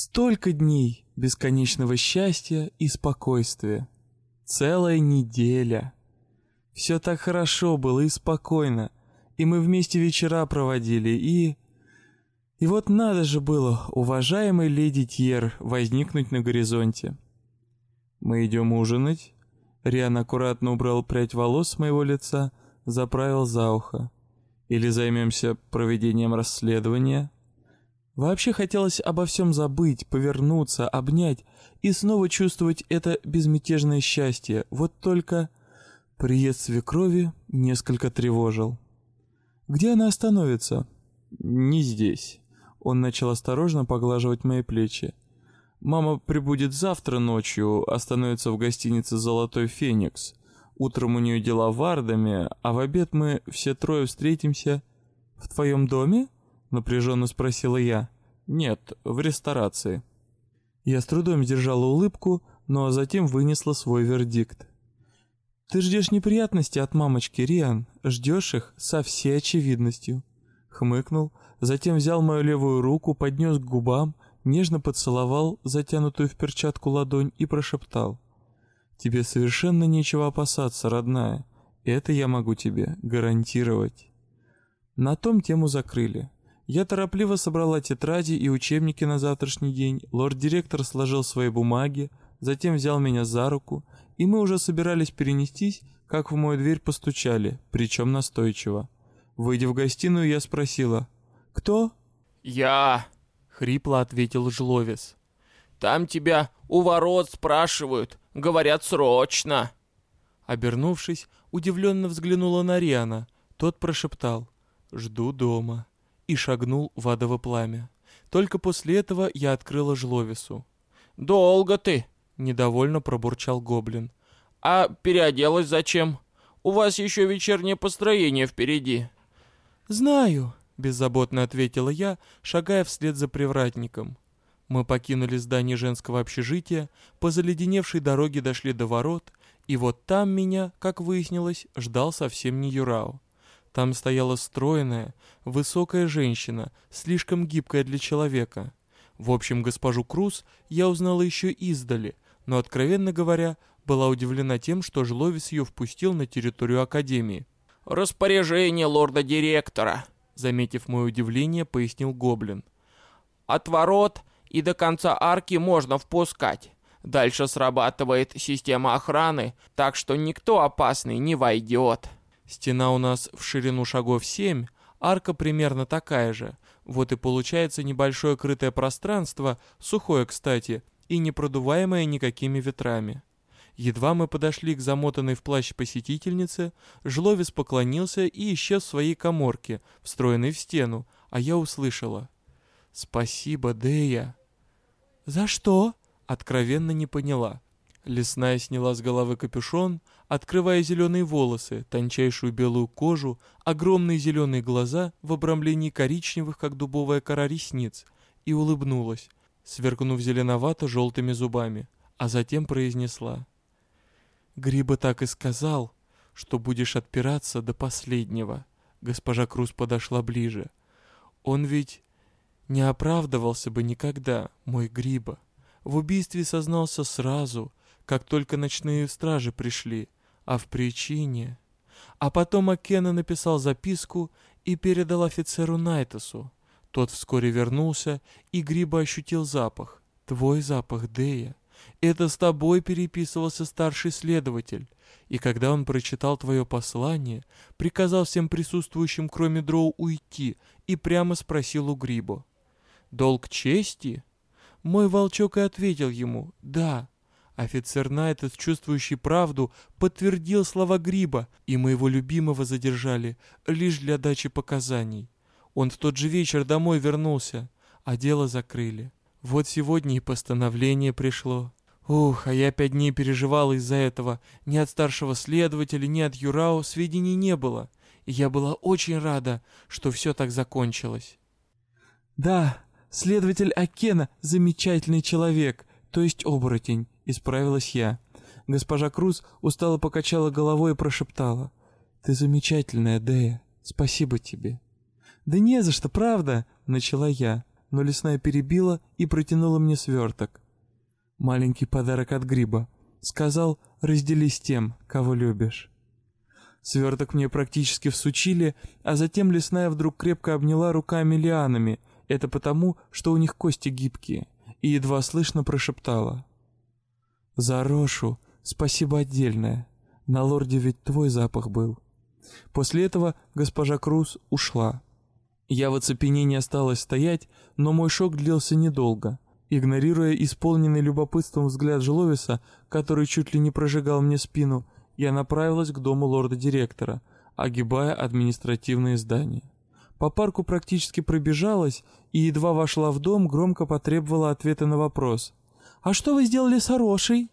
Столько дней бесконечного счастья и спокойствия. Целая неделя. Все так хорошо было и спокойно, и мы вместе вечера проводили, и... И вот надо же было, уважаемый леди Тьер, возникнуть на горизонте. «Мы идем ужинать?» Риан аккуратно убрал прядь волос с моего лица, заправил за ухо. «Или займемся проведением расследования?» Вообще хотелось обо всем забыть, повернуться, обнять и снова чувствовать это безмятежное счастье. Вот только приезд свекрови несколько тревожил. «Где она остановится?» «Не здесь». Он начал осторожно поглаживать мои плечи. «Мама прибудет завтра ночью, остановится в гостинице «Золотой Феникс». Утром у нее дела в Ардаме, а в обед мы все трое встретимся...» «В твоем доме?» — напряженно спросила я. «Нет, в ресторации». Я с трудом держала улыбку, но затем вынесла свой вердикт. «Ты ждешь неприятностей от мамочки, Риан, ждешь их со всей очевидностью». Хмыкнул, затем взял мою левую руку, поднес к губам, нежно поцеловал затянутую в перчатку ладонь и прошептал. «Тебе совершенно нечего опасаться, родная. Это я могу тебе гарантировать». На том тему закрыли. Я торопливо собрала тетради и учебники на завтрашний день, лорд-директор сложил свои бумаги, затем взял меня за руку, и мы уже собирались перенестись, как в мою дверь постучали, причем настойчиво. Выйдя в гостиную, я спросила «Кто?» «Я», — хрипло ответил Жловец. «Там тебя у ворот спрашивают, говорят срочно». Обернувшись, удивленно взглянула на Риана. Тот прошептал «Жду дома» и шагнул в адово пламя. Только после этого я открыла жловису. «Долго ты!» — недовольно пробурчал гоблин. «А переоделась зачем? У вас еще вечернее построение впереди». «Знаю», — беззаботно ответила я, шагая вслед за привратником. Мы покинули здание женского общежития, по заледеневшей дороге дошли до ворот, и вот там меня, как выяснилось, ждал совсем не Юрао. Там стояла стройная, высокая женщина, слишком гибкая для человека. В общем, госпожу Круз я узнала еще издали, но, откровенно говоря, была удивлена тем, что Жловис ее впустил на территорию Академии. «Распоряжение лорда-директора», — заметив мое удивление, пояснил Гоблин. «От ворот и до конца арки можно впускать. Дальше срабатывает система охраны, так что никто опасный не войдет». Стена у нас в ширину шагов 7, арка примерно такая же. Вот и получается небольшое крытое пространство, сухое, кстати, и не продуваемое никакими ветрами. Едва мы подошли к замотанной в плащ посетительнице, Жловис поклонился и исчез в своей коморке, встроенной в стену, а я услышала. «Спасибо, Дея». «За что?» Откровенно не поняла. Лесная сняла с головы капюшон, открывая зеленые волосы, тончайшую белую кожу, огромные зеленые глаза в обрамлении коричневых, как дубовая кора ресниц, и улыбнулась, сверкнув зеленовато-желтыми зубами, а затем произнесла. «Гриба так и сказал, что будешь отпираться до последнего». Госпожа Круз подошла ближе. «Он ведь не оправдывался бы никогда, мой Гриба. В убийстве сознался сразу, как только ночные стражи пришли, а в причине... А потом Акена написал записку и передал офицеру Найтасу. Тот вскоре вернулся, и Гриба ощутил запах. Твой запах, Дея. Это с тобой переписывался старший следователь. И когда он прочитал твое послание, приказал всем присутствующим, кроме Дроу, уйти, и прямо спросил у Грибо. «Долг чести?» Мой волчок и ответил ему «Да». Офицер Найтед, чувствующий правду, подтвердил слова Гриба, и моего любимого задержали лишь для дачи показаний. Он в тот же вечер домой вернулся, а дело закрыли. Вот сегодня и постановление пришло. Ух, а я пять дней переживал из-за этого. Ни от старшего следователя, ни от Юрао сведений не было. И я была очень рада, что все так закончилось. Да, следователь Акена замечательный человек, то есть оборотень. Исправилась я. Госпожа Круз устало покачала головой и прошептала. «Ты замечательная, Дея. Спасибо тебе». «Да не за что, правда?» — начала я. но лесная перебила и протянула мне сверток. Маленький подарок от гриба. Сказал, раздели с тем, кого любишь. Сверток мне практически всучили, а затем лесная вдруг крепко обняла руками лианами. Это потому, что у них кости гибкие, и едва слышно прошептала. «За Рошу спасибо отдельное. На лорде ведь твой запах был». После этого госпожа Круз ушла. Я в оцепенении осталась стоять, но мой шок длился недолго. Игнорируя исполненный любопытством взгляд Жиловиса, который чуть ли не прожигал мне спину, я направилась к дому лорда-директора, огибая административные здания. По парку практически пробежалась и едва вошла в дом, громко потребовала ответа на вопрос. «А что вы сделали с Орошей?»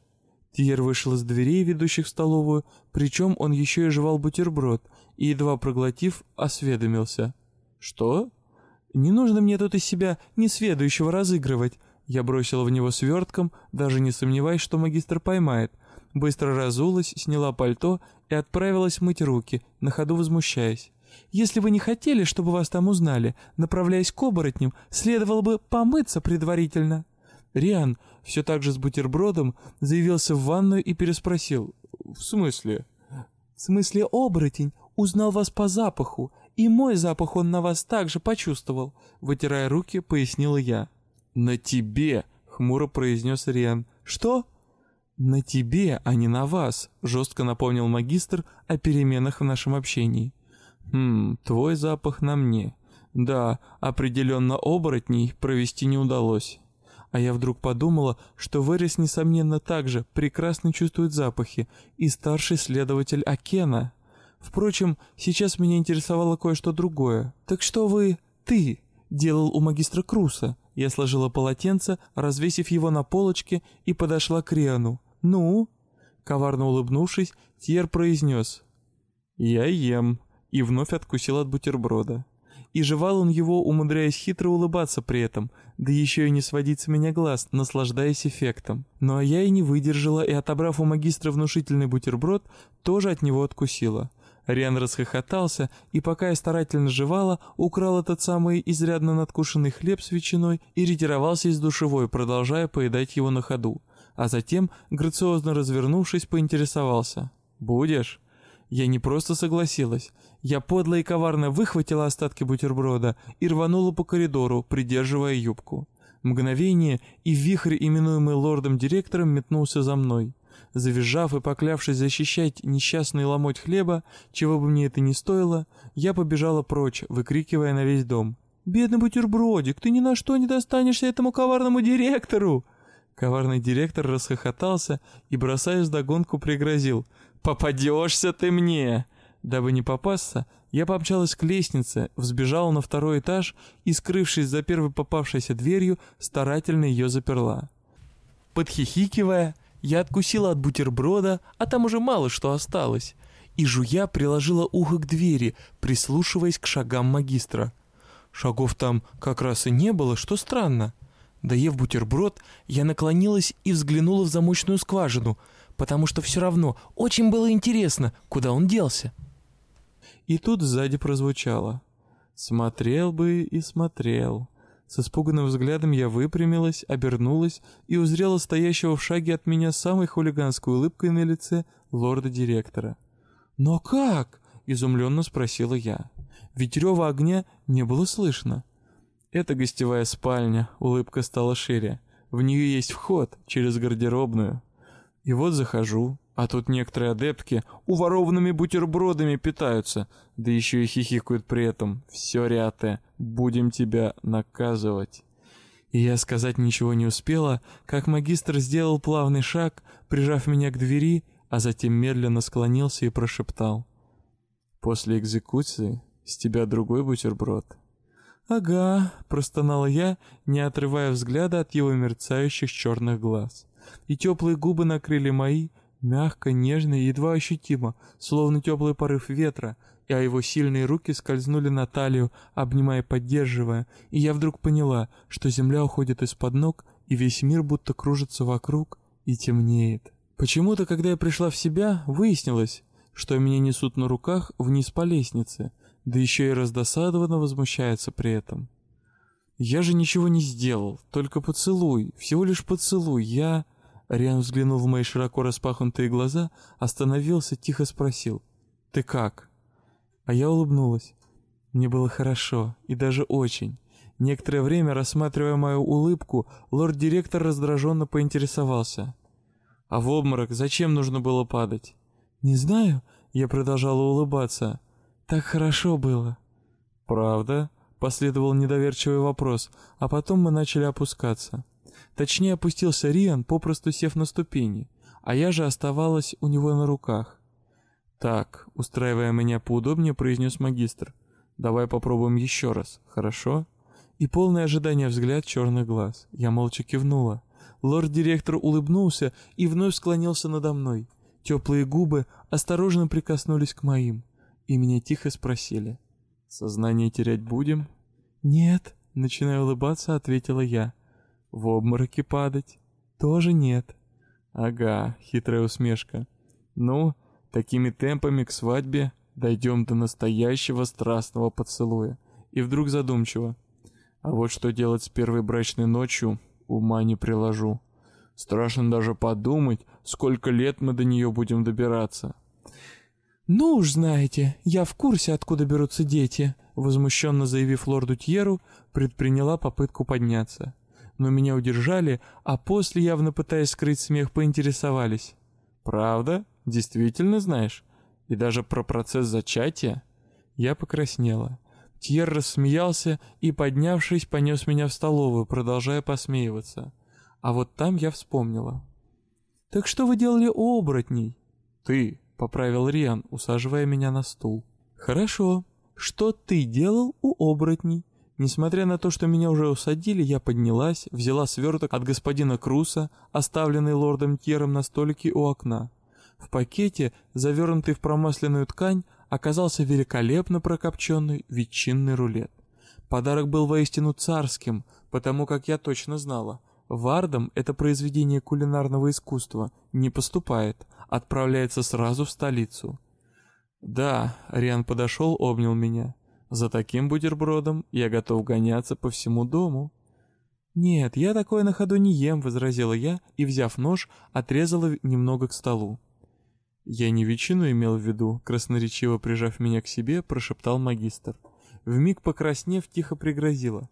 Тьер вышел из дверей, ведущих в столовую, причем он еще и жевал бутерброд, и, едва проглотив, осведомился. «Что?» «Не нужно мне тут из себя несведущего разыгрывать». Я бросила в него свертком, даже не сомневаясь, что магистр поймает. Быстро разулась, сняла пальто и отправилась мыть руки, на ходу возмущаясь. «Если вы не хотели, чтобы вас там узнали, направляясь к оборотням, следовало бы помыться предварительно». Риан, все так же с бутербродом, заявился в ванную и переспросил. «В смысле?» «В смысле оборотень узнал вас по запаху, и мой запах он на вас также почувствовал», вытирая руки, пояснила я. «На тебе», — хмуро произнес Риан. «Что?» «На тебе, а не на вас», — жестко напомнил магистр о переменах в нашем общении. «Хм, твой запах на мне. Да, определенно оборотней провести не удалось». А я вдруг подумала, что Верес, несомненно, также прекрасно чувствует запахи, и старший следователь Акена. Впрочем, сейчас меня интересовало кое-что другое. «Так что вы... ты...» делал у магистра Круса?» Я сложила полотенце, развесив его на полочке, и подошла к Риану. «Ну?» Коварно улыбнувшись, Тьер произнес. «Я ем», и вновь откусил от бутерброда и жевал он его, умудряясь хитро улыбаться при этом, да еще и не сводить с меня глаз, наслаждаясь эффектом. Ну а я и не выдержала, и отобрав у магистра внушительный бутерброд, тоже от него откусила. Риан расхохотался, и пока я старательно жевала, украл этот самый изрядно надкушенный хлеб с ветчиной и ретировался из душевой, продолжая поедать его на ходу. А затем, грациозно развернувшись, поинтересовался. «Будешь?» Я не просто согласилась. Я подло и коварно выхватила остатки бутерброда и рванула по коридору, придерживая юбку. Мгновение, и вихрь, именуемый лордом-директором, метнулся за мной. Завизжав и поклявшись защищать несчастный ломоть хлеба, чего бы мне это ни стоило, я побежала прочь, выкрикивая на весь дом. «Бедный бутербродик, ты ни на что не достанешься этому коварному директору!» Коварный директор расхохотался и, бросаясь догонку, пригрозил. «Попадешься ты мне!» Дабы не попасться, я помчалась к лестнице, взбежала на второй этаж и, скрывшись за первой попавшейся дверью, старательно ее заперла. Подхихикивая, я откусила от бутерброда, а там уже мало что осталось, и жуя приложила ухо к двери, прислушиваясь к шагам магистра. Шагов там как раз и не было, что странно. Доев бутерброд, я наклонилась и взглянула в замочную скважину — потому что все равно очень было интересно, куда он делся. И тут сзади прозвучало. Смотрел бы и смотрел. С испуганным взглядом я выпрямилась, обернулась и узрела стоящего в шаге от меня самой хулиганской улыбкой на лице лорда-директора. «Но как?» — изумленно спросила я. Ведь рева огня не было слышно. «Это гостевая спальня», — улыбка стала шире. «В нее есть вход через гардеробную». И вот захожу, а тут некоторые адептки уворованными бутербродами питаются, да еще и хихикают при этом. Все, Риате, будем тебя наказывать. И я сказать ничего не успела, как магистр сделал плавный шаг, прижав меня к двери, а затем медленно склонился и прошептал. «После экзекуции с тебя другой бутерброд». «Ага», — простонала я, не отрывая взгляда от его мерцающих черных глаз и теплые губы накрыли мои, мягко, нежно и едва ощутимо, словно теплый порыв ветра, а его сильные руки скользнули на талию, обнимая и поддерживая, и я вдруг поняла, что земля уходит из-под ног, и весь мир будто кружится вокруг и темнеет. Почему-то, когда я пришла в себя, выяснилось, что меня несут на руках вниз по лестнице, да еще и раздосадованно возмущаются при этом. «Я же ничего не сделал, только поцелуй, всего лишь поцелуй, я...» Риан взглянул в мои широко распахнутые глаза, остановился, тихо спросил. «Ты как?» А я улыбнулась. Мне было хорошо, и даже очень. Некоторое время, рассматривая мою улыбку, лорд-директор раздраженно поинтересовался. «А в обморок зачем нужно было падать?» «Не знаю», — я продолжала улыбаться. «Так хорошо было». «Правда?» — последовал недоверчивый вопрос, а потом мы начали опускаться. Точнее, опустился Риан, попросту сев на ступени, а я же оставалась у него на руках. «Так», — устраивая меня поудобнее, произнес магистр. «Давай попробуем еще раз, хорошо?» И полное ожидание взгляд черных глаз. Я молча кивнула. Лорд-директор улыбнулся и вновь склонился надо мной. Теплые губы осторожно прикоснулись к моим, и меня тихо спросили. «Сознание терять будем?» «Нет», — начиная улыбаться, ответила я. «В обмороке падать?» «Тоже нет». «Ага», — хитрая усмешка. «Ну, такими темпами к свадьбе дойдем до настоящего страстного поцелуя». И вдруг задумчиво. А вот что делать с первой брачной ночью, ума не приложу. Страшно даже подумать, сколько лет мы до нее будем добираться. «Ну уж знаете, я в курсе, откуда берутся дети», возмущенно заявив лорду Тьеру, предприняла попытку подняться. Но меня удержали, а после, явно пытаясь скрыть смех, поинтересовались. «Правда? Действительно знаешь? И даже про процесс зачатия?» Я покраснела. Тьер рассмеялся и, поднявшись, понес меня в столовую, продолжая посмеиваться. А вот там я вспомнила. «Так что вы делали у оборотней?» «Ты», — поправил Риан, усаживая меня на стул. «Хорошо. Что ты делал у оборотней?» Несмотря на то, что меня уже усадили, я поднялась, взяла сверток от господина Круса, оставленный лордом Тьером на столике у окна. В пакете, завернутый в промасленную ткань, оказался великолепно прокопченный ветчинный рулет. Подарок был воистину царским, потому как я точно знала. Вардам это произведение кулинарного искусства не поступает, отправляется сразу в столицу. Да, Риан подошел, обнял меня. За таким бутербродом я готов гоняться по всему дому. «Нет, я такое на ходу не ем», — возразила я и, взяв нож, отрезала немного к столу. «Я не ветчину имел в виду», — красноречиво прижав меня к себе, прошептал магистр. Вмиг покраснев, тихо пригрозила.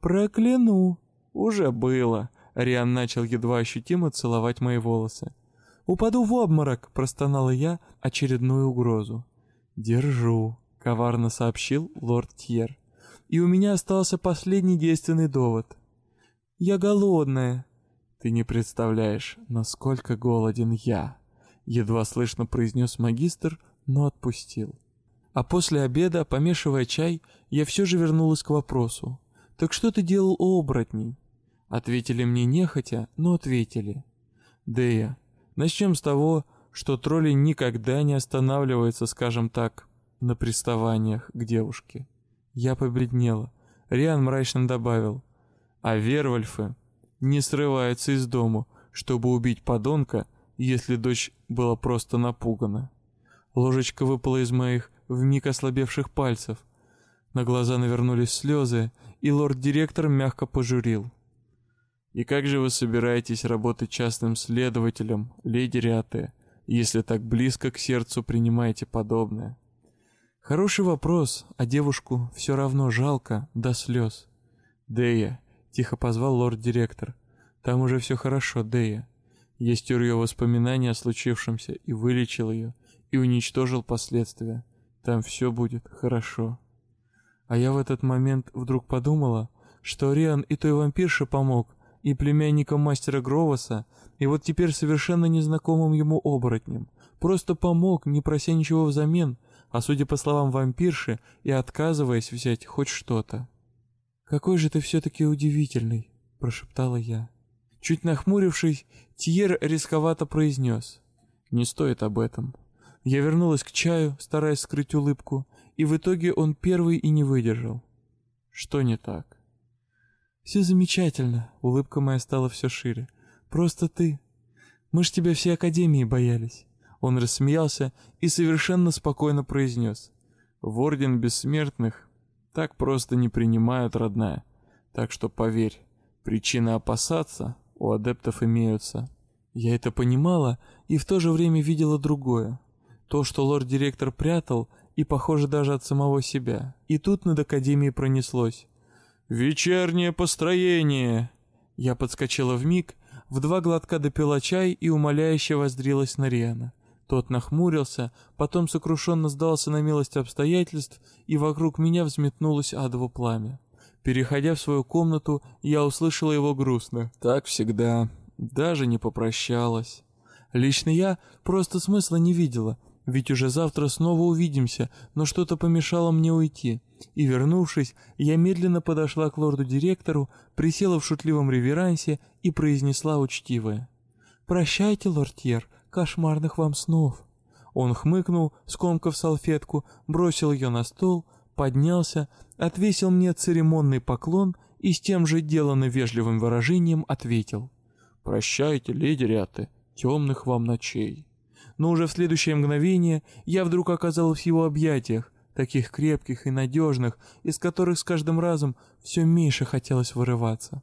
«Прокляну!» «Уже было!» — Риан начал едва ощутимо целовать мои волосы. «Упаду в обморок!» — простонала я очередную угрозу. «Держу!» — коварно сообщил лорд Тьер. «И у меня остался последний действенный довод. Я голодная!» «Ты не представляешь, насколько голоден я!» едва слышно произнес магистр, но отпустил. А после обеда, помешивая чай, я все же вернулась к вопросу. «Так что ты делал у оборотней?» Ответили мне нехотя, но ответили. «Дея, начнем с того, что тролли никогда не останавливаются, скажем так, на приставаниях к девушке». Я побледнела. Риан мрачно добавил. «А вервольфы не срываются из дому, чтобы убить подонка, если дочь была просто напугана. Ложечка выпала из моих вмиг ослабевших пальцев. На глаза навернулись слезы, и лорд-директор мягко пожурил. «И как же вы собираетесь работать частным следователем, леди Риате, если так близко к сердцу принимаете подобное?» «Хороший вопрос, а девушку все равно жалко до слез». «Дея», — тихо позвал лорд-директор, — «там уже все хорошо, Дея. Я стер ее воспоминания о случившемся и вылечил ее, и уничтожил последствия. Там все будет хорошо. А я в этот момент вдруг подумала, что Риан и той вампирше помог, и племянникам мастера Гровоса, и вот теперь совершенно незнакомым ему оборотням. Просто помог, не прося ничего взамен, а судя по словам вампирши, и отказываясь взять хоть что-то. «Какой же ты все-таки удивительный», — прошептала я. Чуть нахмурившись, Тьер рисковато произнес. «Не стоит об этом». Я вернулась к чаю, стараясь скрыть улыбку, и в итоге он первый и не выдержал. «Что не так?» «Все замечательно», — улыбка моя стала все шире. «Просто ты. Мы ж тебя все Академии боялись». Он рассмеялся и совершенно спокойно произнес. «В Орден Бессмертных так просто не принимают, родная. Так что поверь, причины опасаться у адептов имеются. Я это понимала и в то же время видела другое. То, что лорд-директор прятал, и, похоже, даже от самого себя. И тут над Академией пронеслось. «Вечернее построение!» Я подскочила в миг, в два глотка допила чай и умоляюще воздрилась на Риана. Тот нахмурился, потом сокрушенно сдался на милость обстоятельств, и вокруг меня взметнулось адово пламя. Переходя в свою комнату, я услышала его грустно. Так всегда. Даже не попрощалась. Лично я просто смысла не видела, ведь уже завтра снова увидимся, но что-то помешало мне уйти. И вернувшись, я медленно подошла к лорду-директору, присела в шутливом реверансе и произнесла учтивое. «Прощайте, лордьер, кошмарных вам снов». Он хмыкнул, скомкав салфетку, бросил ее на стол, поднялся, отвесил мне церемонный поклон и с тем же деланно вежливым выражением ответил. «Прощайте, леди Ряты, темных вам ночей» но уже в следующее мгновение я вдруг оказалась в его объятиях, таких крепких и надежных, из которых с каждым разом все меньше хотелось вырываться.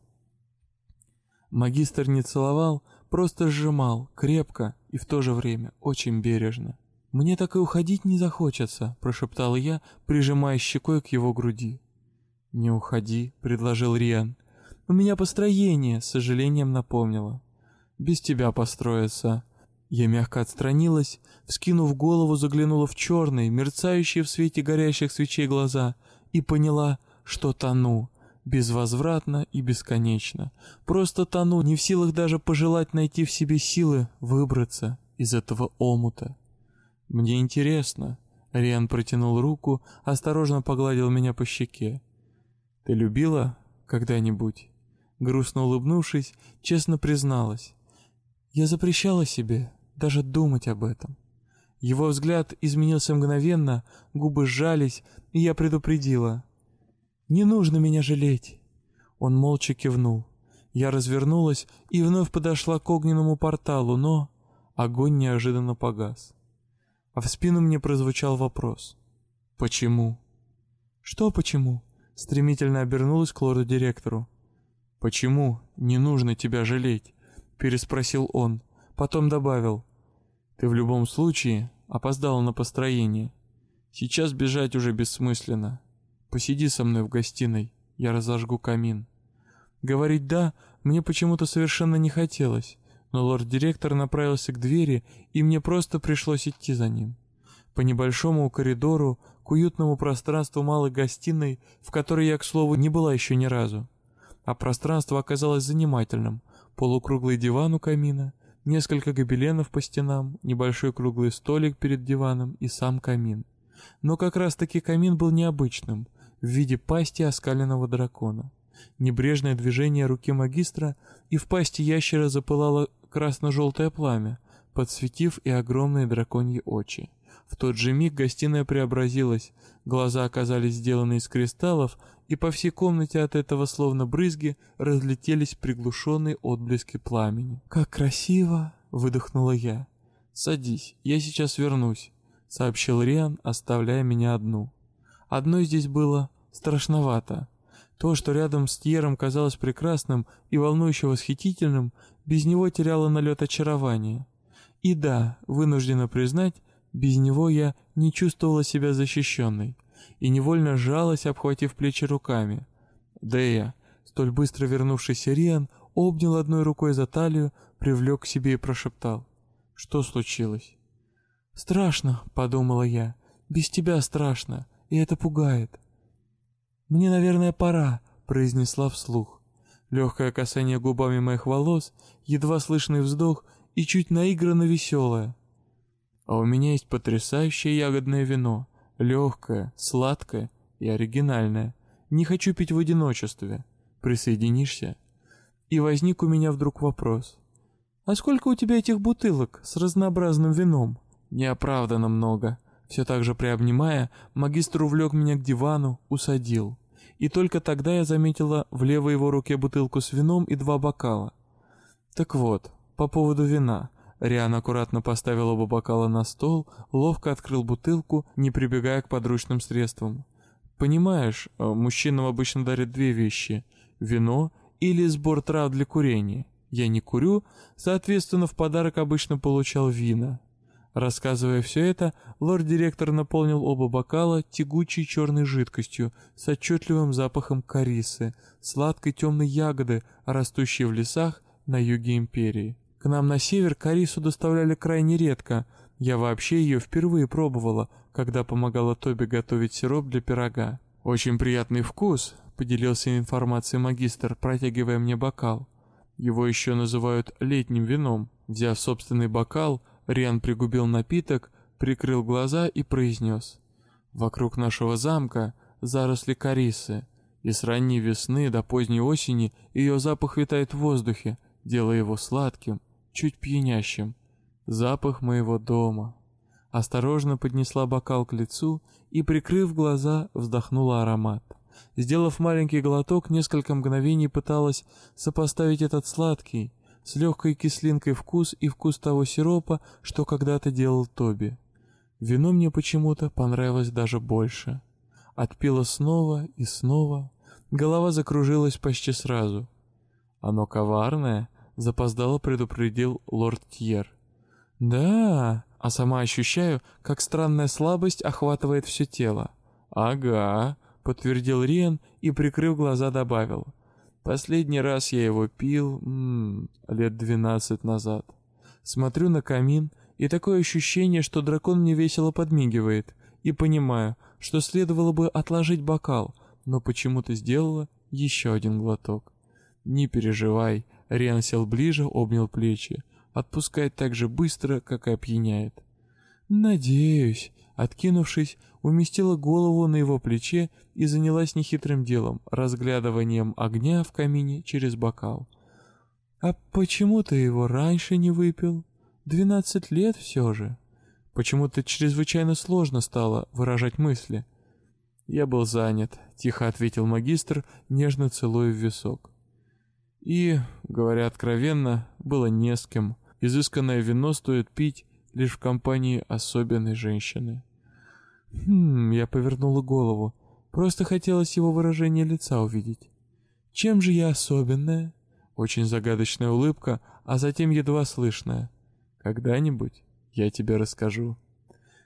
Магистр не целовал, просто сжимал, крепко и в то же время очень бережно. «Мне так и уходить не захочется», — прошептал я, прижимая щекой к его груди. «Не уходи», — предложил Риан. «У меня построение», — с сожалением напомнила. «Без тебя построиться», я мягко отстранилась, вскинув голову, заглянула в черные, мерцающие в свете горящих свечей глаза и поняла, что тону, безвозвратно и бесконечно. Просто тону, не в силах даже пожелать найти в себе силы выбраться из этого омута. «Мне интересно», — Риан протянул руку, осторожно погладил меня по щеке. «Ты любила когда-нибудь?» Грустно улыбнувшись, честно призналась. «Я запрещала себе, даже думать об этом. Его взгляд изменился мгновенно, губы сжались, и я предупредила. «Не нужно меня жалеть». Он молча кивнул. Я развернулась и вновь подошла к огненному порталу, но огонь неожиданно погас. А в спину мне прозвучал вопрос. «Почему?» «Что почему?» Стремительно обернулась к лорду-директору. «Почему не нужно тебя жалеть?» Переспросил он. Потом добавил. «Ты в любом случае опоздала на построение. Сейчас бежать уже бессмысленно. Посиди со мной в гостиной, я разожгу камин». Говорить «да» мне почему-то совершенно не хотелось, но лорд-директор направился к двери, и мне просто пришлось идти за ним. По небольшому коридору, к уютному пространству малой гостиной, в которой я, к слову, не была еще ни разу. А пространство оказалось занимательным. Полукруглый диван у камина, Несколько гобеленов по стенам, небольшой круглый столик перед диваном и сам камин. Но как раз-таки камин был необычным, в виде пасти оскаленного дракона. Небрежное движение руки магистра, и в пасти ящера запылало красно-желтое пламя, подсветив и огромные драконьи очи. В тот же миг гостиная преобразилась, глаза оказались сделаны из кристаллов, и по всей комнате от этого словно брызги разлетелись приглушенные отблески пламени. «Как красиво!» — выдохнула я. «Садись, я сейчас вернусь», — сообщил Риан, оставляя меня одну. Одной здесь было страшновато. То, что рядом с Тьером казалось прекрасным и волнующе восхитительным, без него теряло налет очарования. И да, вынуждена признать, без него я не чувствовала себя защищенной и невольно сжалась, обхватив плечи руками. Дэя, столь быстро вернувшийся Риан, обнял одной рукой за талию, привлек к себе и прошептал. «Что случилось?» «Страшно», — подумала я. «Без тебя страшно, и это пугает». «Мне, наверное, пора», — произнесла вслух. Легкое касание губами моих волос, едва слышный вздох и чуть наигранно веселое. А у меня есть потрясающее ягодное вино, легкое, сладкое и оригинальное. Не хочу пить в одиночестве. Присоединишься? И возник у меня вдруг вопрос. А сколько у тебя этих бутылок с разнообразным вином? Неоправданно много. Все так же приобнимая, магистр увлек меня к дивану, усадил. И только тогда я заметила в левой его руке бутылку с вином и два бокала. Так вот, по поводу вина. Риан аккуратно поставил оба бокала на стол, ловко открыл бутылку, не прибегая к подручным средствам. «Понимаешь, э, мужчинам обычно дарят две вещи — вино или сбор трав для курения. Я не курю, соответственно, в подарок обычно получал вина. Рассказывая все это, лорд-директор наполнил оба бокала тягучей черной жидкостью с отчетливым запахом корисы, сладкой темной ягоды, растущей в лесах на юге империи. К нам на север корису доставляли крайне редко. Я вообще ее впервые пробовала, когда помогала Тоби готовить сироп для пирога. «Очень приятный вкус», — поделился информацией магистр, протягивая мне бокал. Его еще называют летним вином. Взяв собственный бокал, Риан пригубил напиток, прикрыл глаза и произнес. «Вокруг нашего замка заросли корисы, и с ранней весны до поздней осени ее запах витает в воздухе, делая его сладким, чуть пьянящим. Запах моего дома». Осторожно поднесла бокал к лицу и, прикрыв глаза, вздохнула аромат. Сделав маленький глоток, несколько мгновений пыталась сопоставить этот сладкий, с легкой кислинкой вкус и вкус того сиропа, что когда-то делал Тоби. Вино мне почему-то понравилось даже больше. Отпила снова и снова. Голова закружилась почти сразу. «Оно коварное», — запоздало предупредил лорд Тьер. «Да, а сама ощущаю, как странная слабость охватывает все тело». «Ага», — подтвердил Риан и, прикрыв глаза, добавил. Последний раз я его пил м -м, лет двенадцать назад. Смотрю на камин, и такое ощущение, что дракон мне весело подмигивает, и понимаю, что следовало бы отложить бокал, но почему-то сделала еще один глоток. Не переживай, Риан сел ближе, обнял плечи. Отпускает так же быстро, как и опьяняет. Надеюсь, откинувшись, уместила голову на его плече и занялась нехитрым делом, разглядыванием огня в камине через бокал. «А почему ты его раньше не выпил? Двенадцать лет все же». Почему-то чрезвычайно сложно стало выражать мысли. «Я был занят», — тихо ответил магистр, нежно целуя в висок. И, говоря откровенно, было не с кем. Изысканное вино стоит пить лишь в компании особенной женщины. Хм, я повернула голову. Просто хотелось его выражение лица увидеть. Чем же я особенная? Очень загадочная улыбка, а затем едва слышная. Когда-нибудь я тебе расскажу.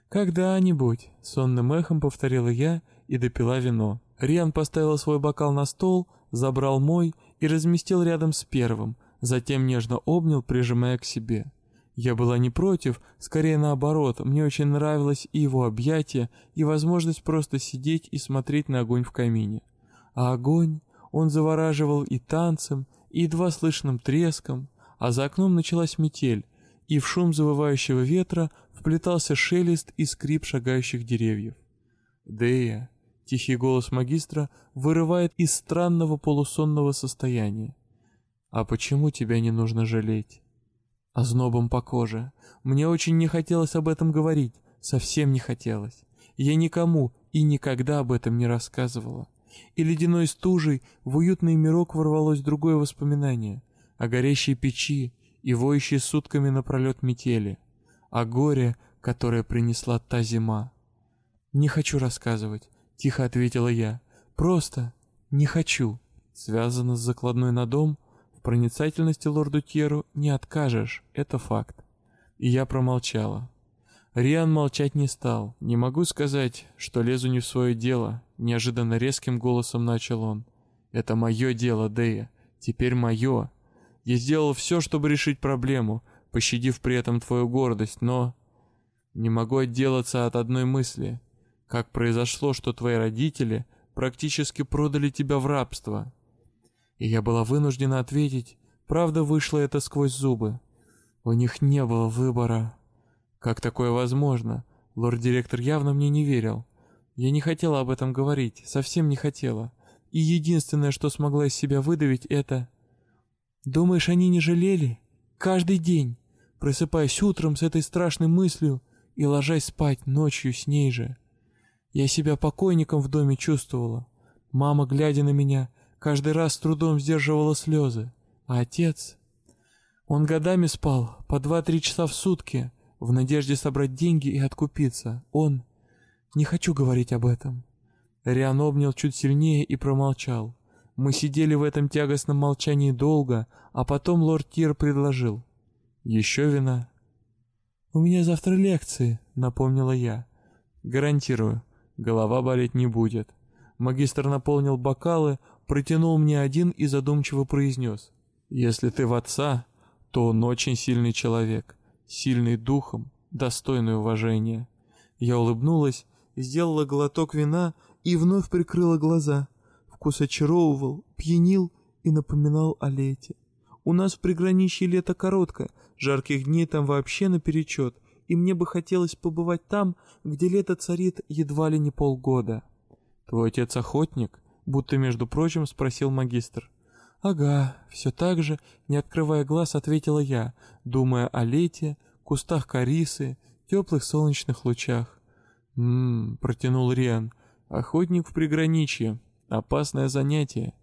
Когда-нибудь, сонным эхом повторила я и допила вино. Риан поставил свой бокал на стол, забрал мой и разместил рядом с первым, затем нежно обнял, прижимая к себе. Я была не против, скорее наоборот, мне очень нравилось и его объятие, и возможность просто сидеть и смотреть на огонь в камине. А огонь, он завораживал и танцем, и едва слышным треском, а за окном началась метель, и в шум завывающего ветра вплетался шелест и скрип шагающих деревьев. «Дея», — тихий голос магистра вырывает из странного полусонного состояния. «А почему тебя не нужно жалеть?» Ознобом по коже. Мне очень не хотелось об этом говорить, совсем не хотелось. Я никому и никогда об этом не рассказывала. И ледяной стужей в уютный мирок ворвалось другое воспоминание о горящей печи и воющей сутками напролет метели, о горе, которое принесла та зима. «Не хочу рассказывать», — тихо ответила я. «Просто не хочу». Связано с закладной на дом — проницательности лорду Тьеру не откажешь, это факт. И я промолчала. Риан молчать не стал. Не могу сказать, что лезу не в свое дело. Неожиданно резким голосом начал он. Это мое дело, Дея. Теперь мое. Я сделал все, чтобы решить проблему, пощадив при этом твою гордость, но... Не могу отделаться от одной мысли. Как произошло, что твои родители практически продали тебя в рабство, и я была вынуждена ответить, правда вышло это сквозь зубы. У них не было выбора. Как такое возможно? Лорд-директор явно мне не верил. Я не хотела об этом говорить, совсем не хотела. И единственное, что смогла из себя выдавить, это... Думаешь, они не жалели? Каждый день, просыпаясь утром с этой страшной мыслью и ложась спать ночью с ней же. Я себя покойником в доме чувствовала. Мама, глядя на меня, каждый раз с трудом сдерживала слезы. А отец... Он годами спал, по два-три часа в сутки, в надежде собрать деньги и откупиться. Он... Не хочу говорить об этом. Риан обнял чуть сильнее и промолчал. Мы сидели в этом тягостном молчании долго, а потом лорд Тир предложил. «Еще вина?» «У меня завтра лекции», — напомнила я. «Гарантирую, голова болеть не будет». Магистр наполнил бокалы, протянул мне один и задумчиво произнес. «Если ты в отца, то он очень сильный человек, сильный духом, достойный уважения». Я улыбнулась, сделала глоток вина и вновь прикрыла глаза. Вкус очаровывал, пьянил и напоминал о лете. У нас в приграничье лето короткое, жарких дней там вообще наперечет, и мне бы хотелось побывать там, где лето царит едва ли не полгода. «Твой отец охотник?» — будто, между прочим, спросил магистр. «Ага, все так же, не открывая глаз, ответила я, думая о лете, кустах корисы, теплых солнечных лучах. «Ммм», — протянул Риан, — «охотник в приграничье. Опасное занятие.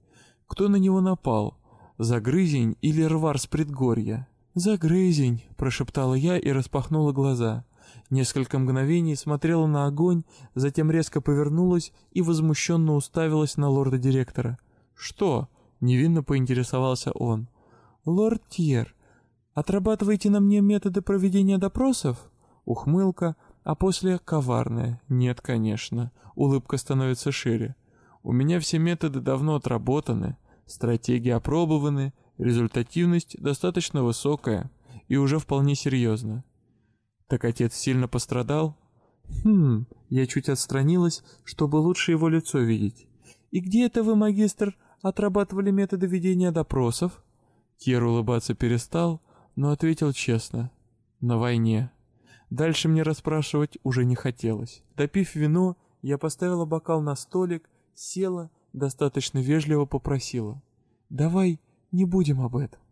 Кто на него напал? Загрызень или рвар с предгорья? Загрызень, прошептала я и распахнула глаза. Несколько мгновений смотрела на огонь, затем резко повернулась и возмущенно уставилась на лорда-директора. «Что?» — невинно поинтересовался он. «Лорд Тьер, отрабатываете на мне методы проведения допросов?» Ухмылка, а после коварная. «Нет, конечно». Улыбка становится шире. У меня все методы давно отработаны, стратегии опробованы, результативность достаточно высокая и уже вполне серьезно. Так отец сильно пострадал? Хм, я чуть отстранилась, чтобы лучше его лицо видеть. И где это вы, магистр, отрабатывали методы ведения допросов? Тьер улыбаться перестал, но ответил честно. На войне. Дальше мне расспрашивать уже не хотелось. Допив вино, я поставила бокал на столик села, достаточно вежливо попросила. «Давай не будем об этом».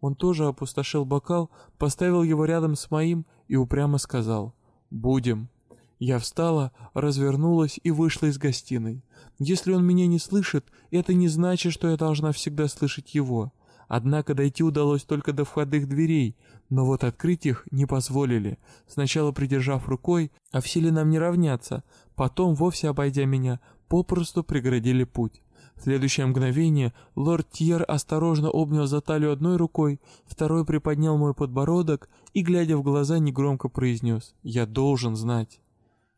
Он тоже опустошил бокал, поставил его рядом с моим и упрямо сказал «Будем». Я встала, развернулась и вышла из гостиной. Если он меня не слышит, это не значит, что я должна всегда слышать его. Однако дойти удалось только до входных дверей, но вот открыть их не позволили, сначала придержав рукой, а в силе нам не равняться, потом, вовсе обойдя меня, попросту преградили путь. В следующее мгновение лорд Тьер осторожно обнял за талию одной рукой, второй приподнял мой подбородок и, глядя в глаза, негромко произнес «Я должен знать».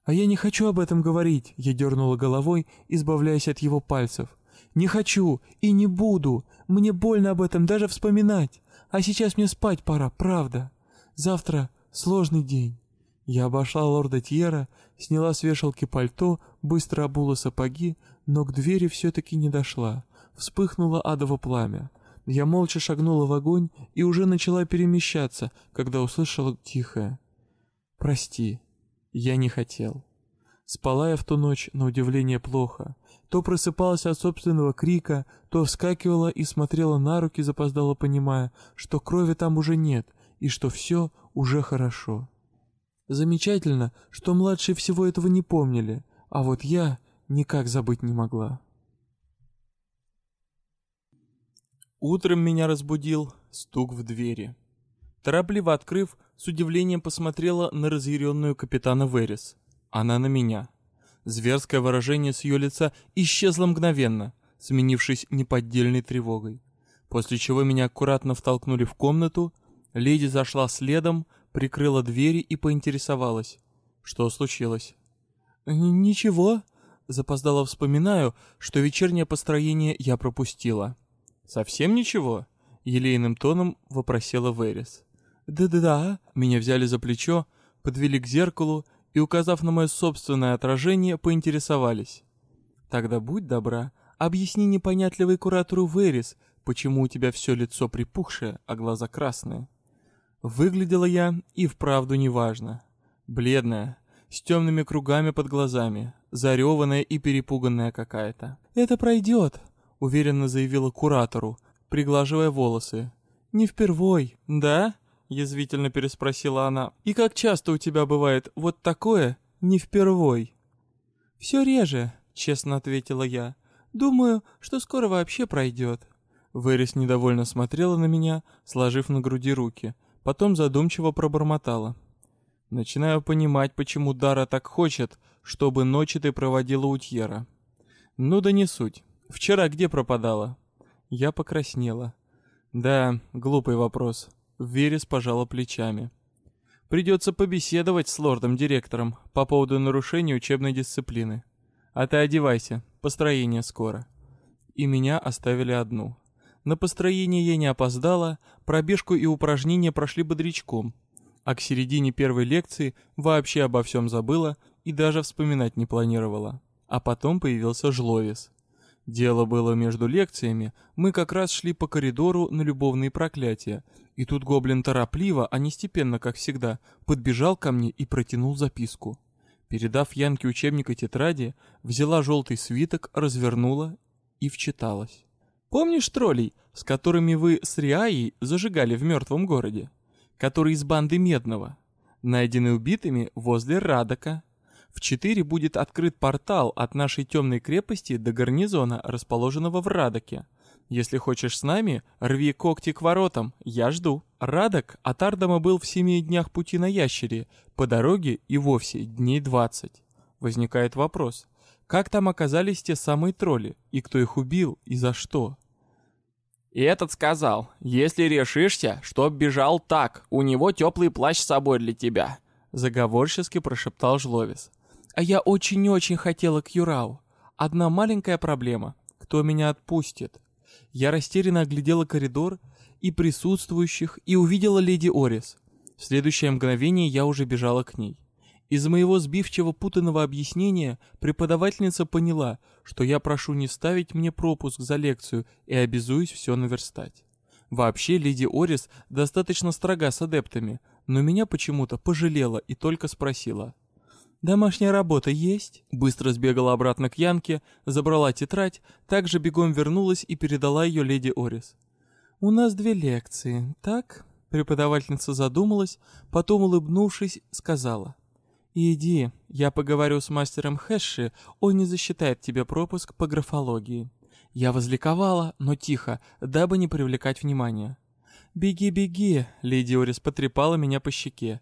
«А я не хочу об этом говорить», — я дернула головой, избавляясь от его пальцев. «Не хочу и не буду. Мне больно об этом даже вспоминать. А сейчас мне спать пора, правда. Завтра сложный день». Я обошла лорда Тьера, сняла с вешалки пальто, быстро обула сапоги, но к двери все-таки не дошла. Вспыхнуло адово пламя. Я молча шагнула в огонь и уже начала перемещаться, когда услышала тихое. «Прости, я не хотел». Спала я в ту ночь, на удивление, плохо. То просыпалась от собственного крика, то вскакивала и смотрела на руки, запоздала, понимая, что крови там уже нет и что все уже хорошо. Замечательно, что младшие всего этого не помнили, а вот я никак забыть не могла. Утром меня разбудил стук в двери. Торопливо открыв, с удивлением посмотрела на разъяренную капитана Верес. Она на меня. Зверское выражение с ее лица исчезло мгновенно, сменившись неподдельной тревогой. После чего меня аккуратно втолкнули в комнату, леди зашла следом, прикрыла двери и поинтересовалась. Что случилось? «Ничего», — запоздало вспоминаю, что вечернее построение я пропустила. «Совсем ничего?» — елейным тоном вопросила Верес. «Да-да-да». Меня взяли за плечо, подвели к зеркалу и, указав на мое собственное отражение, поинтересовались. «Тогда будь добра, объясни непонятливой куратору Верес, почему у тебя все лицо припухшее, а глаза красные». Выглядела я и вправду неважно. Бледная, с темными кругами под глазами, зареванная и перепуганная какая-то. «Это пройдет», — уверенно заявила куратору, приглаживая волосы. «Не впервой, да?» — язвительно переспросила она. «И как часто у тебя бывает вот такое не впервой?» «Все реже», — честно ответила я. «Думаю, что скоро вообще пройдет». Вэрис недовольно смотрела на меня, сложив на груди руки — Потом задумчиво пробормотала. Начинаю понимать, почему Дара так хочет, чтобы ночи ты проводила у Тьера. Ну да не суть. Вчера где пропадала?» Я покраснела. «Да, глупый вопрос». Верес пожала плечами. «Придется побеседовать с лордом-директором по поводу нарушения учебной дисциплины. А ты одевайся, построение скоро». И меня оставили одну. На построение я не опоздала, пробежку и упражнения прошли бодрячком, а к середине первой лекции вообще обо всем забыла и даже вспоминать не планировала. А потом появился Жловис. Дело было между лекциями, мы как раз шли по коридору на любовные проклятия, и тут гоблин торопливо, а не степенно, как всегда, подбежал ко мне и протянул записку. Передав Янке учебник и тетради, взяла желтый свиток, развернула и вчиталась. «Помнишь троллей, с которыми вы с Риаей зажигали в мертвом городе? Которые из банды Медного? Найдены убитыми возле Радока, в 4 будет открыт портал от нашей темной крепости до гарнизона, расположенного в Радоке. Если хочешь с нами, рви когти к воротам, я жду. Радок от Ардама был в семи днях пути на Ящере, по дороге и вовсе дней 20. Возникает вопрос, как там оказались те самые тролли, и кто их убил, и за что? И этот сказал, если решишься, чтоб бежал так, у него теплый плащ с собой для тебя. Заговорчески прошептал Жловис. А я очень-очень хотела к Юрау. Одна маленькая проблема. Кто меня отпустит? Я растерянно оглядела коридор и присутствующих и увидела леди Орис. В следующее мгновение я уже бежала к ней. Из моего сбивчиво путанного объяснения преподавательница поняла, что я прошу не ставить мне пропуск за лекцию и обязуюсь все наверстать. Вообще, леди Орис достаточно строга с адептами, но меня почему-то пожалела и только спросила – «Домашняя работа есть?» Быстро сбегала обратно к Янке, забрала тетрадь, также бегом вернулась и передала ее леди Орис. «У нас две лекции, так?» Преподавательница задумалась, потом, улыбнувшись, сказала. «Иди, я поговорю с мастером Хэши, он не засчитает тебе пропуск по графологии». Я возликовала, но тихо, дабы не привлекать внимания. «Беги, беги!» — леди Орис потрепала меня по щеке.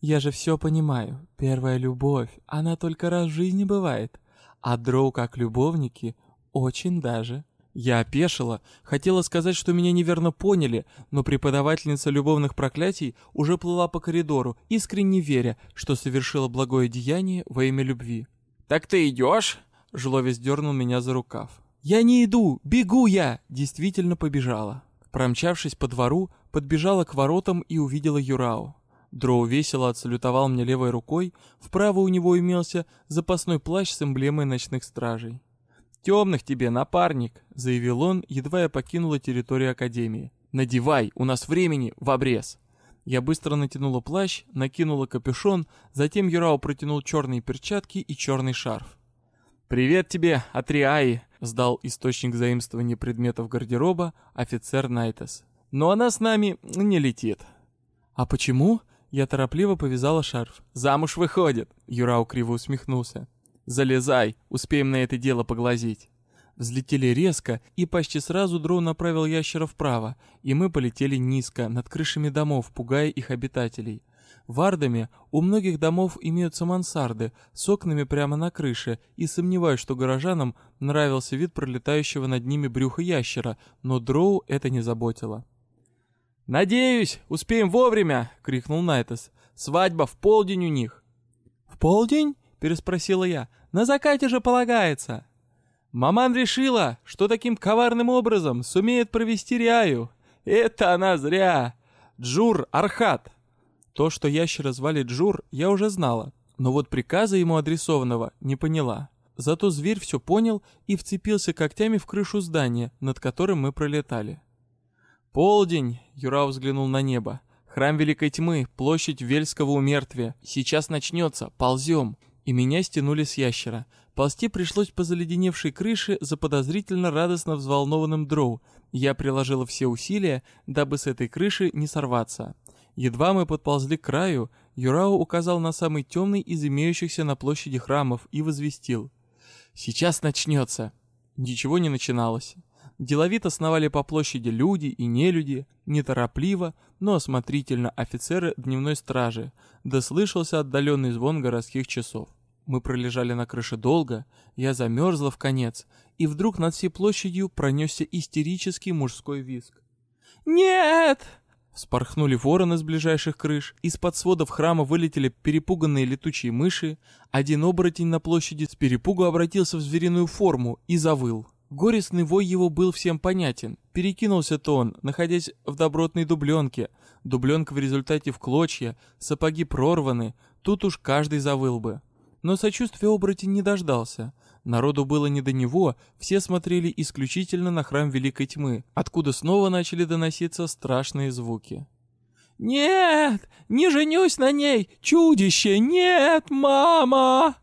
Я же все понимаю. Первая любовь, она только раз в жизни бывает. А дроу как любовники очень даже. Я опешила, хотела сказать, что меня неверно поняли, но преподавательница любовных проклятий уже плыла по коридору, искренне веря, что совершила благое деяние во имя любви. «Так ты идешь?» Жловец дернул меня за рукав. «Я не иду! Бегу я!» Действительно побежала. Промчавшись по двору, подбежала к воротам и увидела Юрау. Дроу весело отсалютовал мне левой рукой, вправо у него имелся запасной плащ с эмблемой ночных стражей. «Темных тебе, напарник!» — заявил он, едва я покинула территорию Академии. «Надевай, у нас времени в обрез!» Я быстро натянула плащ, накинула капюшон, затем Юрао протянул черные перчатки и черный шарф. «Привет тебе, Атриаи!» — сдал источник заимствования предметов гардероба офицер Найтес. «Но она с нами не летит». «А почему?» Я торопливо повязала шарф. «Замуж выходит!» Юрау криво усмехнулся. «Залезай, успеем на это дело поглазеть». Взлетели резко, и почти сразу Дроу направил ящера вправо, и мы полетели низко, над крышами домов, пугая их обитателей. В Ардаме у многих домов имеются мансарды с окнами прямо на крыше, и сомневаюсь, что горожанам нравился вид пролетающего над ними брюха ящера, но Дроу это не заботило. «Надеюсь, успеем вовремя!» — крикнул Найтес. «Свадьба в полдень у них!» «В полдень?» — переспросила я. «На закате же полагается!» «Маман решила, что таким коварным образом сумеет провести Риаю. Это она зря! Джур Архат!» То, что ящера звали Джур, я уже знала, но вот приказа ему адресованного не поняла. Зато зверь все понял и вцепился когтями в крышу здания, над которым мы пролетали. «Полдень!» — Юра взглянул на небо. «Храм Великой Тьмы, площадь Вельского умертвия. Сейчас начнется, ползем!» И меня стянули с ящера. Ползти пришлось по заледеневшей крыше за подозрительно радостно взволнованным дроу. Я приложила все усилия, дабы с этой крыши не сорваться. Едва мы подползли к краю, Юрао указал на самый темный из имеющихся на площади храмов и возвестил. «Сейчас начнется!» Ничего не начиналось. Деловито сновали по площади люди и нелюди, неторопливо, но осмотрительно офицеры дневной стражи, да слышался отдаленный звон городских часов. Мы пролежали на крыше долго, я замерзла в конец, и вдруг над всей площадью пронесся истерический мужской визг. «Нет!» Вспорхнули вороны с ближайших крыш, из-под сводов храма вылетели перепуганные летучие мыши, один оборотень на площади с перепугу обратился в звериную форму и завыл. Горестный вой его был всем понятен. Перекинулся-то он, находясь в добротной дубленке. Дубленка в результате в клочья, сапоги прорваны, тут уж каждый завыл бы. Но сочувствия оборотень не дождался. Народу было не до него, все смотрели исключительно на храм Великой Тьмы, откуда снова начали доноситься страшные звуки. «Нет! Не женюсь на ней! Чудище! Нет, мама!»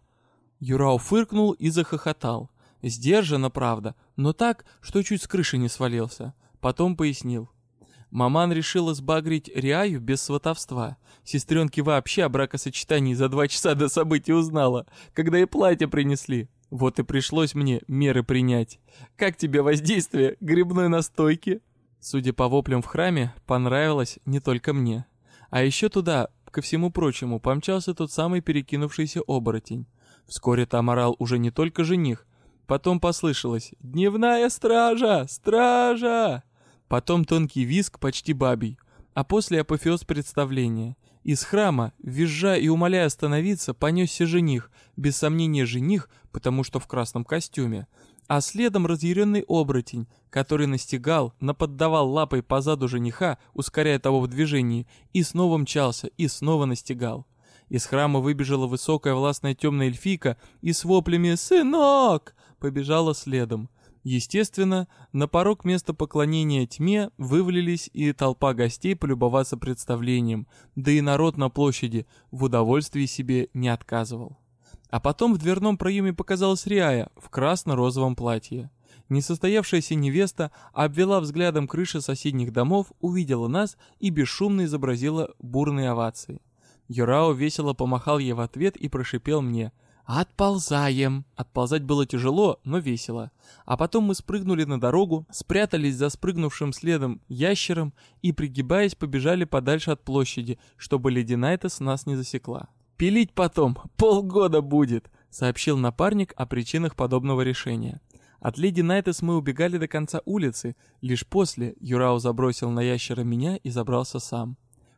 Юрау фыркнул и захохотал. Сдержанно, правда, но так, что чуть с крыши не свалился. Потом пояснил. Маман решила сбагрить Риаю без сватовства. Сестренки вообще о бракосочетании за два часа до события узнала, когда и платье принесли. Вот и пришлось мне меры принять. Как тебе воздействие грибной настойки? Судя по воплям в храме, понравилось не только мне. А еще туда, ко всему прочему, помчался тот самый перекинувшийся оборотень. Вскоре там орал уже не только жених. Потом послышалось «Дневная стража! Стража!» Потом тонкий виск почти бабий. А после апофеоз представления. Из храма, визжа и умоляя остановиться, понесся жених, без сомнения жених, потому что в красном костюме, а следом разъяренный оборотень, который настигал, наподдавал лапой по заду жениха, ускоряя того в движении, и снова мчался, и снова настигал. Из храма выбежала высокая властная темная эльфийка и с воплями «Сынок!» Побежала следом. Естественно, на порог места поклонения тьме вывалились и толпа гостей полюбоваться представлением, да и народ на площади в удовольствии себе не отказывал. А потом в дверном проеме показалась Риая в красно-розовом платье. Несостоявшаяся невеста обвела взглядом крыши соседних домов, увидела нас и бесшумно изобразила бурные овации. Юрао весело помахал ей в ответ и прошипел мне — «Отползаем!» Отползать было тяжело, но весело. А потом мы спрыгнули на дорогу, спрятались за спрыгнувшим следом ящером и, пригибаясь, побежали подальше от площади, чтобы леди Найтес нас не засекла. «Пилить потом, полгода будет!» — сообщил напарник о причинах подобного решения. От леди Найтес мы убегали до конца улицы, лишь после Юрау забросил на ящера меня и забрался сам.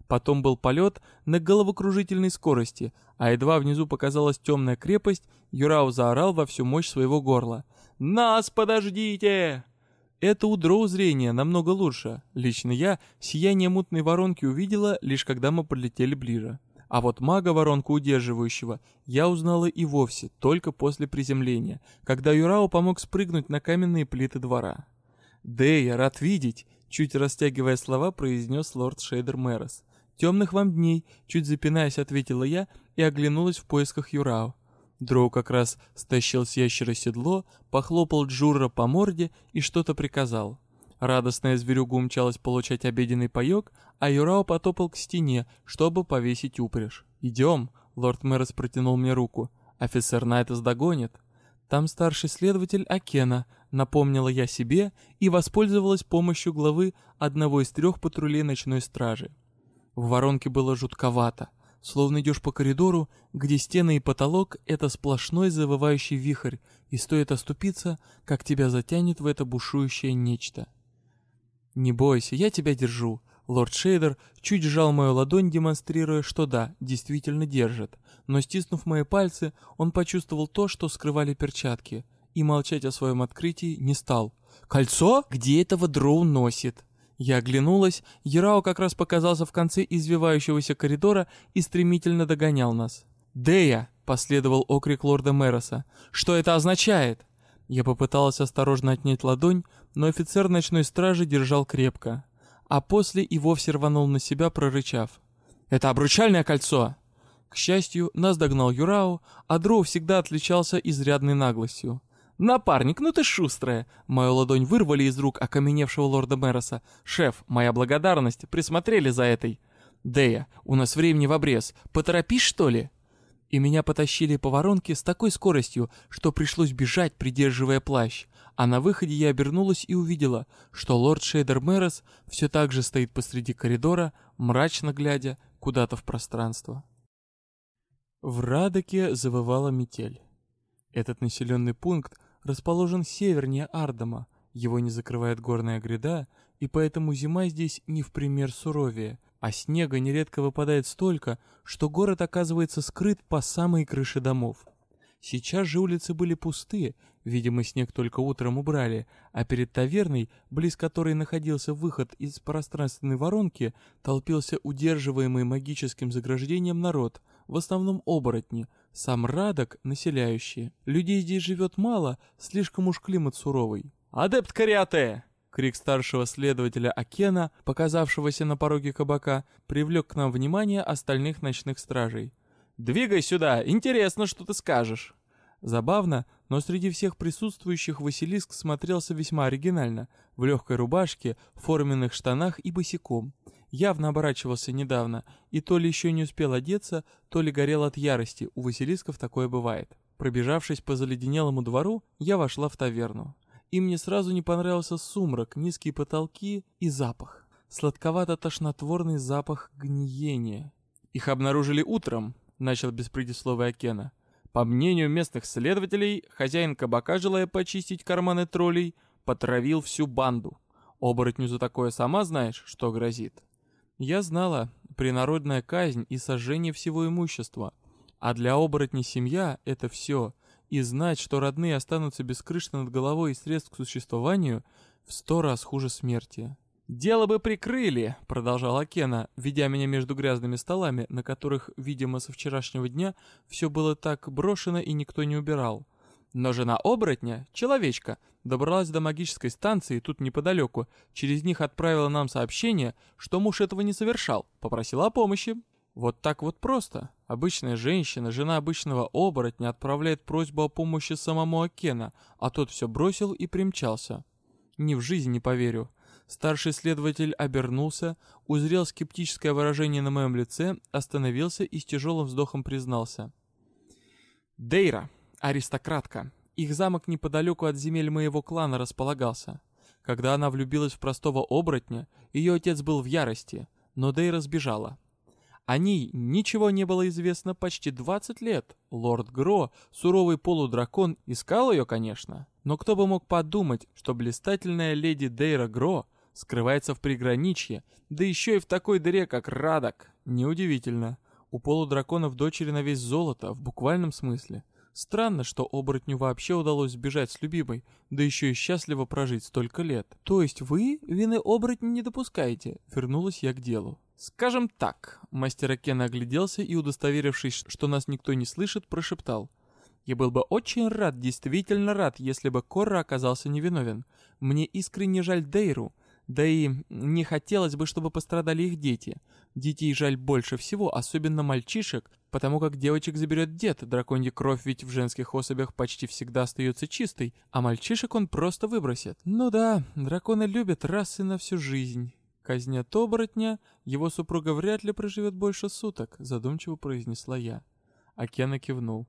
Потом был полет на головокружительной скорости, а едва внизу показалась темная крепость, Юрау заорал во всю мощь своего горла. «Нас подождите!» Это у дроу зрение намного лучше. Лично я сияние мутной воронки увидела, лишь когда мы подлетели ближе. А вот мага воронку удерживающего я узнала и вовсе только после приземления, когда Юрао помог спрыгнуть на каменные плиты двора. «Дэя, рад видеть!» Чуть растягивая слова, произнес лорд Шейдер Мэрос. «Темных вам дней», — чуть запинаясь, ответила я и оглянулась в поисках Юрао. Дроу как раз стащил с ящера седло, похлопал Джура по морде и что-то приказал. Радостная зверюга умчалась получать обеденный паёк, а Юрао потопал к стене, чтобы повесить упряжь. «Идем», — лорд Мэрос протянул мне руку. «Офицер Найтес догонит». «Там старший следователь Акена», — напомнила я себе и воспользовалась помощью главы одного из трех патрулей ночной стражи. В воронке было жутковато, словно идешь по коридору, где стены и потолок — это сплошной завывающий вихрь, и стоит оступиться, как тебя затянет в это бушующее нечто. «Не бойся, я тебя держу», Лорд Шейдер чуть сжал мою ладонь, демонстрируя, что да, действительно держит. Но стиснув мои пальцы, он почувствовал то, что скрывали перчатки, и молчать о своем открытии не стал. «Кольцо? Где этого дроу носит?» Я оглянулась, Ярао как раз показался в конце извивающегося коридора и стремительно догонял нас. «Дея!» — последовал окрик лорда Мэроса. «Что это означает?» Я попыталась осторожно отнять ладонь, но офицер ночной стражи держал крепко. А после и вовсе рванул на себя, прорычав. «Это обручальное кольцо!» К счастью, нас догнал Юрао, а Дроу всегда отличался изрядной наглостью. «Напарник, ну ты шустрая!» Мою ладонь вырвали из рук окаменевшего лорда Мэроса. «Шеф, моя благодарность, присмотрели за этой!» «Дея, у нас времени в обрез, поторопишь, что ли?» И меня потащили по воронке с такой скоростью, что пришлось бежать, придерживая плащ. А на выходе я обернулась и увидела, что лорд Шейдер Мэрос все так же стоит посреди коридора, мрачно глядя куда-то в пространство. В Радоке завывала метель. Этот населенный пункт расположен севернее Ардама, его не закрывает горная гряда, и поэтому зима здесь не в пример суровее, а снега нередко выпадает столько, что город оказывается скрыт по самой крыше домов. Сейчас же улицы были пусты, видимо, снег только утром убрали, а перед таверной, близ которой находился выход из пространственной воронки, толпился удерживаемый магическим заграждением народ, в основном оборотни, сам Радок населяющие. Людей здесь живет мало, слишком уж климат суровый. «Адепт Кариате!» Крик старшего следователя Акена, показавшегося на пороге кабака, привлек к нам внимание остальных ночных стражей. «Двигай сюда! Интересно, что ты скажешь!» Забавно, но среди всех присутствующих Василиск смотрелся весьма оригинально, в легкой рубашке, форменных штанах и босиком. Явно оборачивался недавно, и то ли еще не успел одеться, то ли горел от ярости, у Василисков такое бывает. Пробежавшись по заледенелому двору, я вошла в таверну и мне сразу не понравился сумрак, низкие потолки и запах. Сладковато-тошнотворный запах гниения. «Их обнаружили утром», — начал без предисловия Акена. «По мнению местных следователей, хозяин кабака, желая почистить карманы троллей, потравил всю банду. Оборотню за такое сама знаешь, что грозит?» Я знала, принародная казнь и сожжение всего имущества. А для оборотней семья — это все — и знать, что родные останутся без крыши над головой и средств к существованию, в сто раз хуже смерти. «Дело бы прикрыли», — продолжал Акена, ведя меня между грязными столами, на которых, видимо, со вчерашнего дня все было так брошено и никто не убирал. Но жена оборотня, человечка, добралась до магической станции тут неподалеку, через них отправила нам сообщение, что муж этого не совершал, попросила о помощи. Вот так вот просто. Обычная женщина, жена обычного оборотня, отправляет просьбу о помощи самому Акена, а тот все бросил и примчался. Ни в жизнь не поверю. Старший следователь обернулся, узрел скептическое выражение на моем лице, остановился и с тяжелым вздохом признался. «Дейра, аристократка. Их замок неподалеку от земель моего клана располагался. Когда она влюбилась в простого оборотня, ее отец был в ярости, но Дейра сбежала. О ней ничего не было известно почти 20 лет. Лорд Гро, суровый полудракон, искал ее, конечно. Но кто бы мог подумать, что блистательная леди Дейра Гро скрывается в приграничье, да еще и в такой дыре, как Радок. Неудивительно. У полудраконов дочери на весь золото, в буквальном смысле. Странно, что оборотню вообще удалось сбежать с любимой, да еще и счастливо прожить столько лет. То есть вы вины оборотня не допускаете? Вернулась я к делу. «Скажем так», — мастер Акен огляделся и, удостоверившись, что нас никто не слышит, прошептал. «Я был бы очень рад, действительно рад, если бы Корра оказался невиновен. Мне искренне жаль Дейру, да и не хотелось бы, чтобы пострадали их дети. Детей жаль больше всего, особенно мальчишек, потому как девочек заберет дед, драконья кровь ведь в женских особях почти всегда остается чистой, а мальчишек он просто выбросит. Ну да, драконы любят раз и на всю жизнь». «Казнят оборотня, его супруга вряд ли проживет больше суток», — задумчиво произнесла я. Акена кивнул.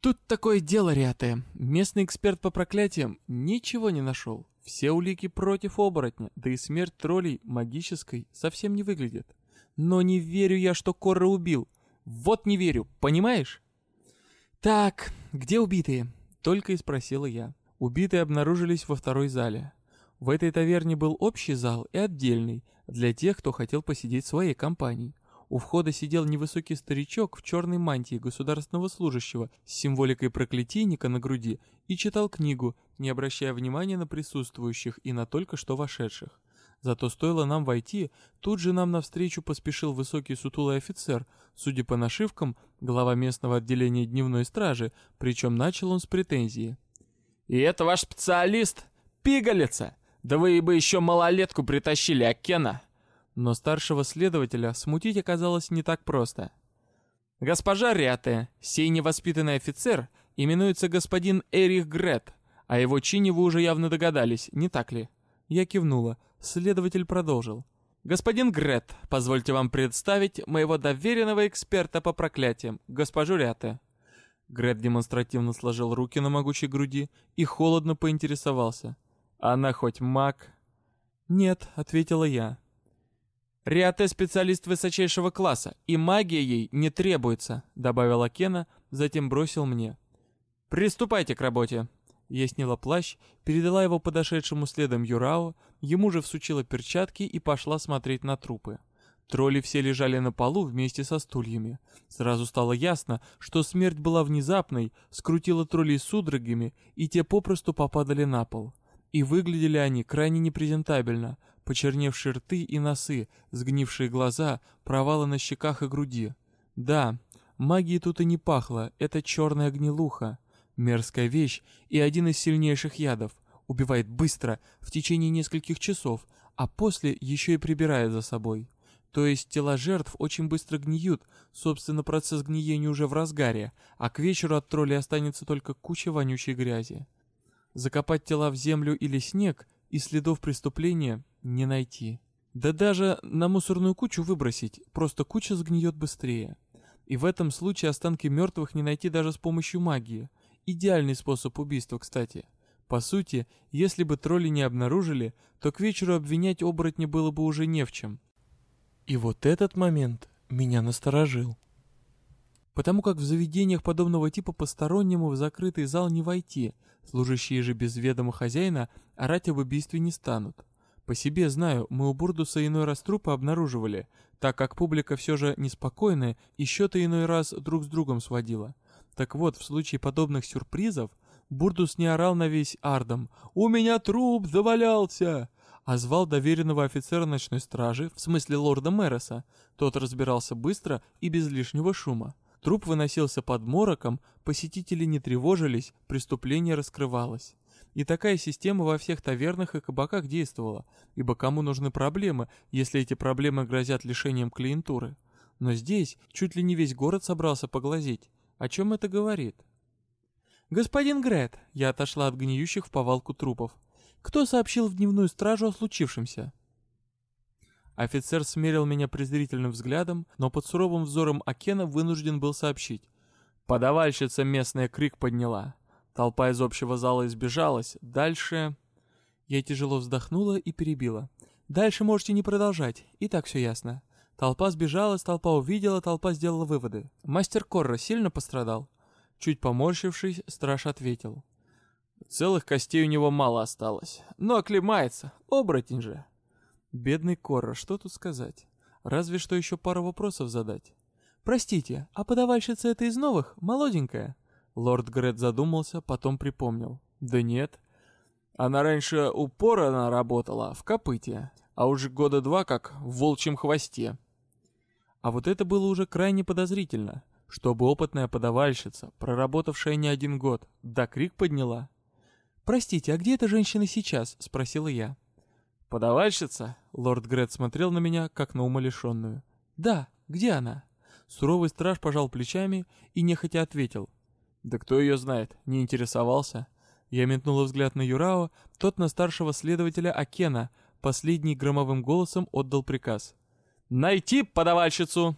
«Тут такое дело, Риате. Местный эксперт по проклятиям ничего не нашел. Все улики против оборотня, да и смерть троллей магической совсем не выглядит. Но не верю я, что Корра убил. Вот не верю, понимаешь?» «Так, где убитые?» — только и спросила я. Убитые обнаружились во второй зале. В этой таверне был общий зал и отдельный, для тех, кто хотел посидеть своей компанией. У входа сидел невысокий старичок в черной мантии государственного служащего с символикой проклятийника на груди и читал книгу, не обращая внимания на присутствующих и на только что вошедших. Зато стоило нам войти, тут же нам навстречу поспешил высокий сутулый офицер, судя по нашивкам, глава местного отделения дневной стражи, причем начал он с претензии. «И это ваш специалист? Пигалица!» Да вы бы еще малолетку притащили, Акена!» Но старшего следователя смутить оказалось не так просто. «Госпожа Ряте, сей невоспитанный офицер, именуется господин Эрих Грет, а его чине вы уже явно догадались, не так ли?» Я кивнула. Следователь продолжил. «Господин Грет, позвольте вам представить моего доверенного эксперта по проклятиям, госпожу Ряте». Грет демонстративно сложил руки на могучей груди и холодно поинтересовался. Она хоть маг?» «Нет», — ответила я. «Риате специалист высочайшего класса, и магия ей не требуется», — добавила Кена, затем бросил мне. «Приступайте к работе». Я сняла плащ, передала его подошедшему следом Юрао, ему же всучила перчатки и пошла смотреть на трупы. Тролли все лежали на полу вместе со стульями. Сразу стало ясно, что смерть была внезапной, скрутила троллей судорогами, и те попросту попадали на пол. И выглядели они крайне непрезентабельно, почерневшие рты и носы, сгнившие глаза, провалы на щеках и груди. Да, магии тут и не пахло, это черная гнилуха. Мерзкая вещь и один из сильнейших ядов. Убивает быстро, в течение нескольких часов, а после еще и прибирает за собой. То есть тела жертв очень быстро гниют, собственно процесс гниения уже в разгаре, а к вечеру от троллей останется только куча вонючей грязи. Закопать тела в землю или снег и следов преступления не найти. Да даже на мусорную кучу выбросить, просто куча сгниет быстрее. И в этом случае останки мертвых не найти даже с помощью магии. Идеальный способ убийства, кстати. По сути, если бы тролли не обнаружили, то к вечеру обвинять оборотня было бы уже не в чем. И вот этот момент меня насторожил. Потому как в заведениях подобного типа постороннему в закрытый зал не войти, служащие же без ведома хозяина орать об убийстве не станут. По себе знаю, мы у Бурдуса иной раз трупы обнаруживали, так как публика все же неспокойная и счеты иной раз друг с другом сводила. Так вот, в случае подобных сюрпризов, Бурдус не орал на весь Ардом «У меня труп завалялся!» а звал доверенного офицера ночной стражи, в смысле лорда Мэроса. Тот разбирался быстро и без лишнего шума. Труп выносился под мороком, посетители не тревожились, преступление раскрывалось. И такая система во всех тавернах и кабаках действовала, ибо кому нужны проблемы, если эти проблемы грозят лишением клиентуры? Но здесь чуть ли не весь город собрался поглазеть. О чем это говорит? «Господин Грет», — я отошла от гниющих в повалку трупов, — кто сообщил в дневную стражу о случившемся?» Офицер смерил меня презрительным взглядом, но под суровым взором Акена вынужден был сообщить. Подавальщица местная крик подняла. Толпа из общего зала избежалась. Дальше... Я тяжело вздохнула и перебила. Дальше можете не продолжать, и так все ясно. Толпа сбежалась, толпа увидела, толпа сделала выводы. Мастер Корра сильно пострадал? Чуть поморщившись, страж ответил. Целых костей у него мало осталось. Но оклемается, оборотень же. Бедный Корра, что тут сказать? Разве что еще пару вопросов задать. «Простите, а подавальщица это из новых, молоденькая?» Лорд Грет задумался, потом припомнил. «Да нет. Она раньше у Порона работала, в копыте, а уже года два как в волчьем хвосте». А вот это было уже крайне подозрительно, чтобы опытная подавальщица, проработавшая не один год, да крик подняла. «Простите, а где эта женщина сейчас?» — спросила я. «Подавальщица?» — лорд Грет смотрел на меня, как на умалишенную. «Да, где она?» Суровый страж пожал плечами и нехотя ответил. «Да кто ее знает, не интересовался». Я метнула взгляд на Юрао, тот на старшего следователя Акена, последний громовым голосом отдал приказ. «Найти подавальщицу!»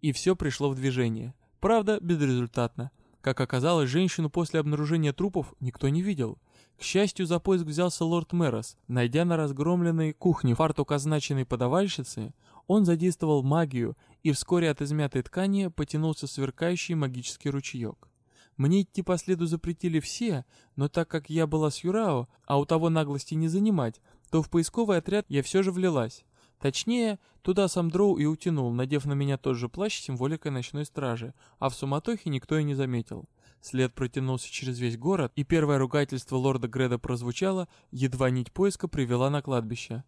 И все пришло в движение. Правда, безрезультатно. Как оказалось, женщину после обнаружения трупов никто не видел. К счастью, за поиск взялся лорд Мэрос. Найдя на разгромленной кухне фартук означенной подавальщицы, он задействовал магию, и вскоре от измятой ткани потянулся сверкающий магический ручеек. Мне идти по следу запретили все, но так как я была с Юрао, а у того наглости не занимать, то в поисковый отряд я все же влилась. Точнее, туда сам Дроу и утянул, надев на меня тот же плащ с символикой ночной стражи, а в суматохе никто и не заметил. След протянулся через весь город, и первое ругательство лорда Греда прозвучало, едва нить поиска привела на кладбище.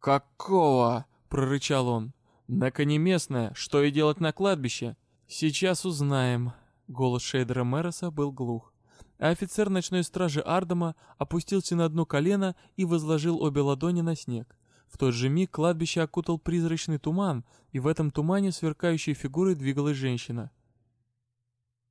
«Какого?» — прорычал он. «Наконеместное, что и делать на кладбище?» «Сейчас узнаем». Голос Шейдера Мэроса был глух. А офицер ночной стражи Ардама опустился на одно колено и возложил обе ладони на снег. В тот же миг кладбище окутал призрачный туман, и в этом тумане сверкающей фигурой двигалась женщина.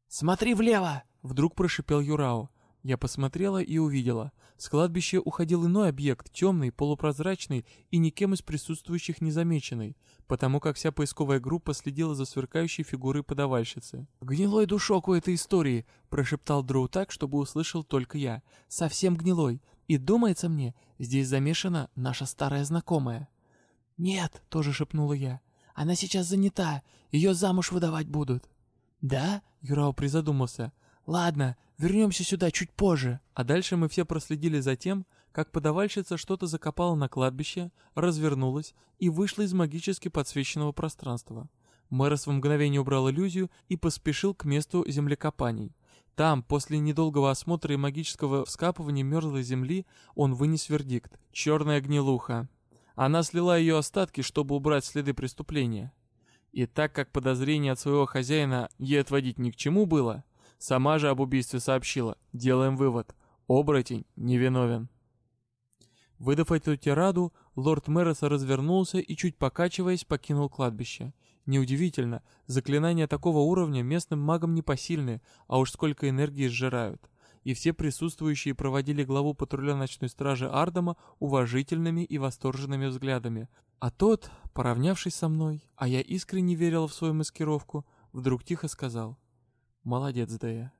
«Смотри влево!» — вдруг прошипел Юрао. Я посмотрела и увидела. С кладбища уходил иной объект, темный, полупрозрачный и никем из присутствующих не замеченный, потому как вся поисковая группа следила за сверкающей фигурой подавальщицы. «Гнилой душок у этой истории!» — прошептал Дроу так, чтобы услышал только я. «Совсем гнилой. И думается мне, здесь замешана наша старая знакомая». «Нет», — тоже шепнула я. «Она сейчас занята. Ее замуж выдавать будут». «Да?» — Юрао призадумался. «Ладно, вернемся сюда чуть позже». А дальше мы все проследили за тем, как подавальщица что-то закопала на кладбище, развернулась и вышла из магически подсвеченного пространства. Мэрос в мгновение убрал иллюзию и поспешил к месту землекопаний. Там, после недолгого осмотра и магического вскапывания мерзлой земли, он вынес вердикт. Черная гнилуха. Она слила ее остатки, чтобы убрать следы преступления. И так как подозрение от своего хозяина ей отводить ни к чему было, сама же об убийстве сообщила. Делаем вывод. Оборотень невиновен. Выдав эту тираду, лорд Мэроса развернулся и, чуть покачиваясь, покинул кладбище. Неудивительно, заклинания такого уровня местным магам не посильны, а уж сколько энергии сжирают. И все присутствующие проводили главу патруля ночной стражи Ардама уважительными и восторженными взглядами. А тот, поравнявшись со мной, а я искренне верил в свою маскировку, вдруг тихо сказал «Молодец, Дэя».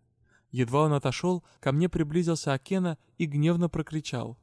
Едва он отошел, ко мне приблизился Акена и гневно прокричал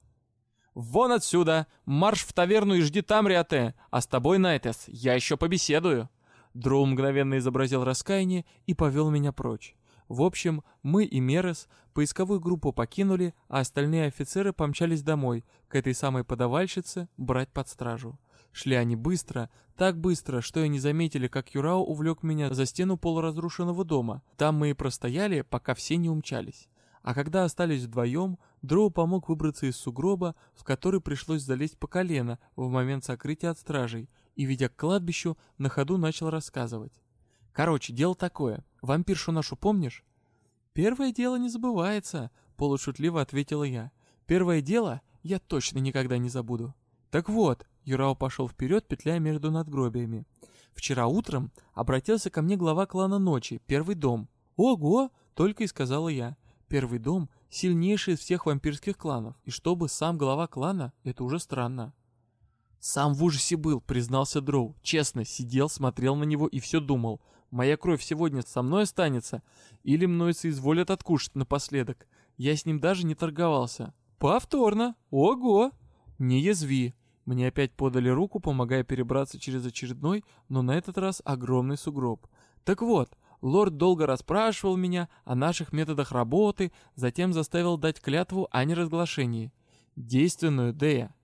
«Вон отсюда! Марш в таверну и жди там, Риате! А с тобой, Найтес, я еще побеседую!» Дроу мгновенно изобразил раскаяние и повел меня прочь. В общем, мы и Мерес поисковую группу покинули, а остальные офицеры помчались домой, к этой самой подавальщице, брать под стражу. Шли они быстро, так быстро, что и не заметили, как Юрао увлек меня за стену полуразрушенного дома. Там мы и простояли, пока все не умчались. А когда остались вдвоем, Дроу помог выбраться из сугроба, в который пришлось залезть по колено в момент сокрытия от стражей, и, ведя к кладбищу, на ходу начал рассказывать. «Короче, дело такое. Вампиршу нашу помнишь?» «Первое дело не забывается», — полушутливо ответила я. «Первое дело я точно никогда не забуду». «Так вот», — Юрао пошел вперед, петляя между надгробиями. «Вчера утром обратился ко мне глава клана Ночи, Первый дом». «Ого!» — только и сказала я. Первый дом — сильнейший из всех вампирских кланов, и чтобы сам глава клана, это уже странно. Сам в ужасе был, признался Дроу. Честно, сидел, смотрел на него и все думал. Моя кровь сегодня со мной останется, или мной соизволят откушать напоследок. Я с ним даже не торговался. Повторно. Ого! Не язви. Мне опять подали руку, помогая перебраться через очередной, но на этот раз огромный сугроб. Так вот, Лорд долго расспрашивал меня о наших методах работы, затем заставил дать клятву о неразглашении. Действенную, Дея.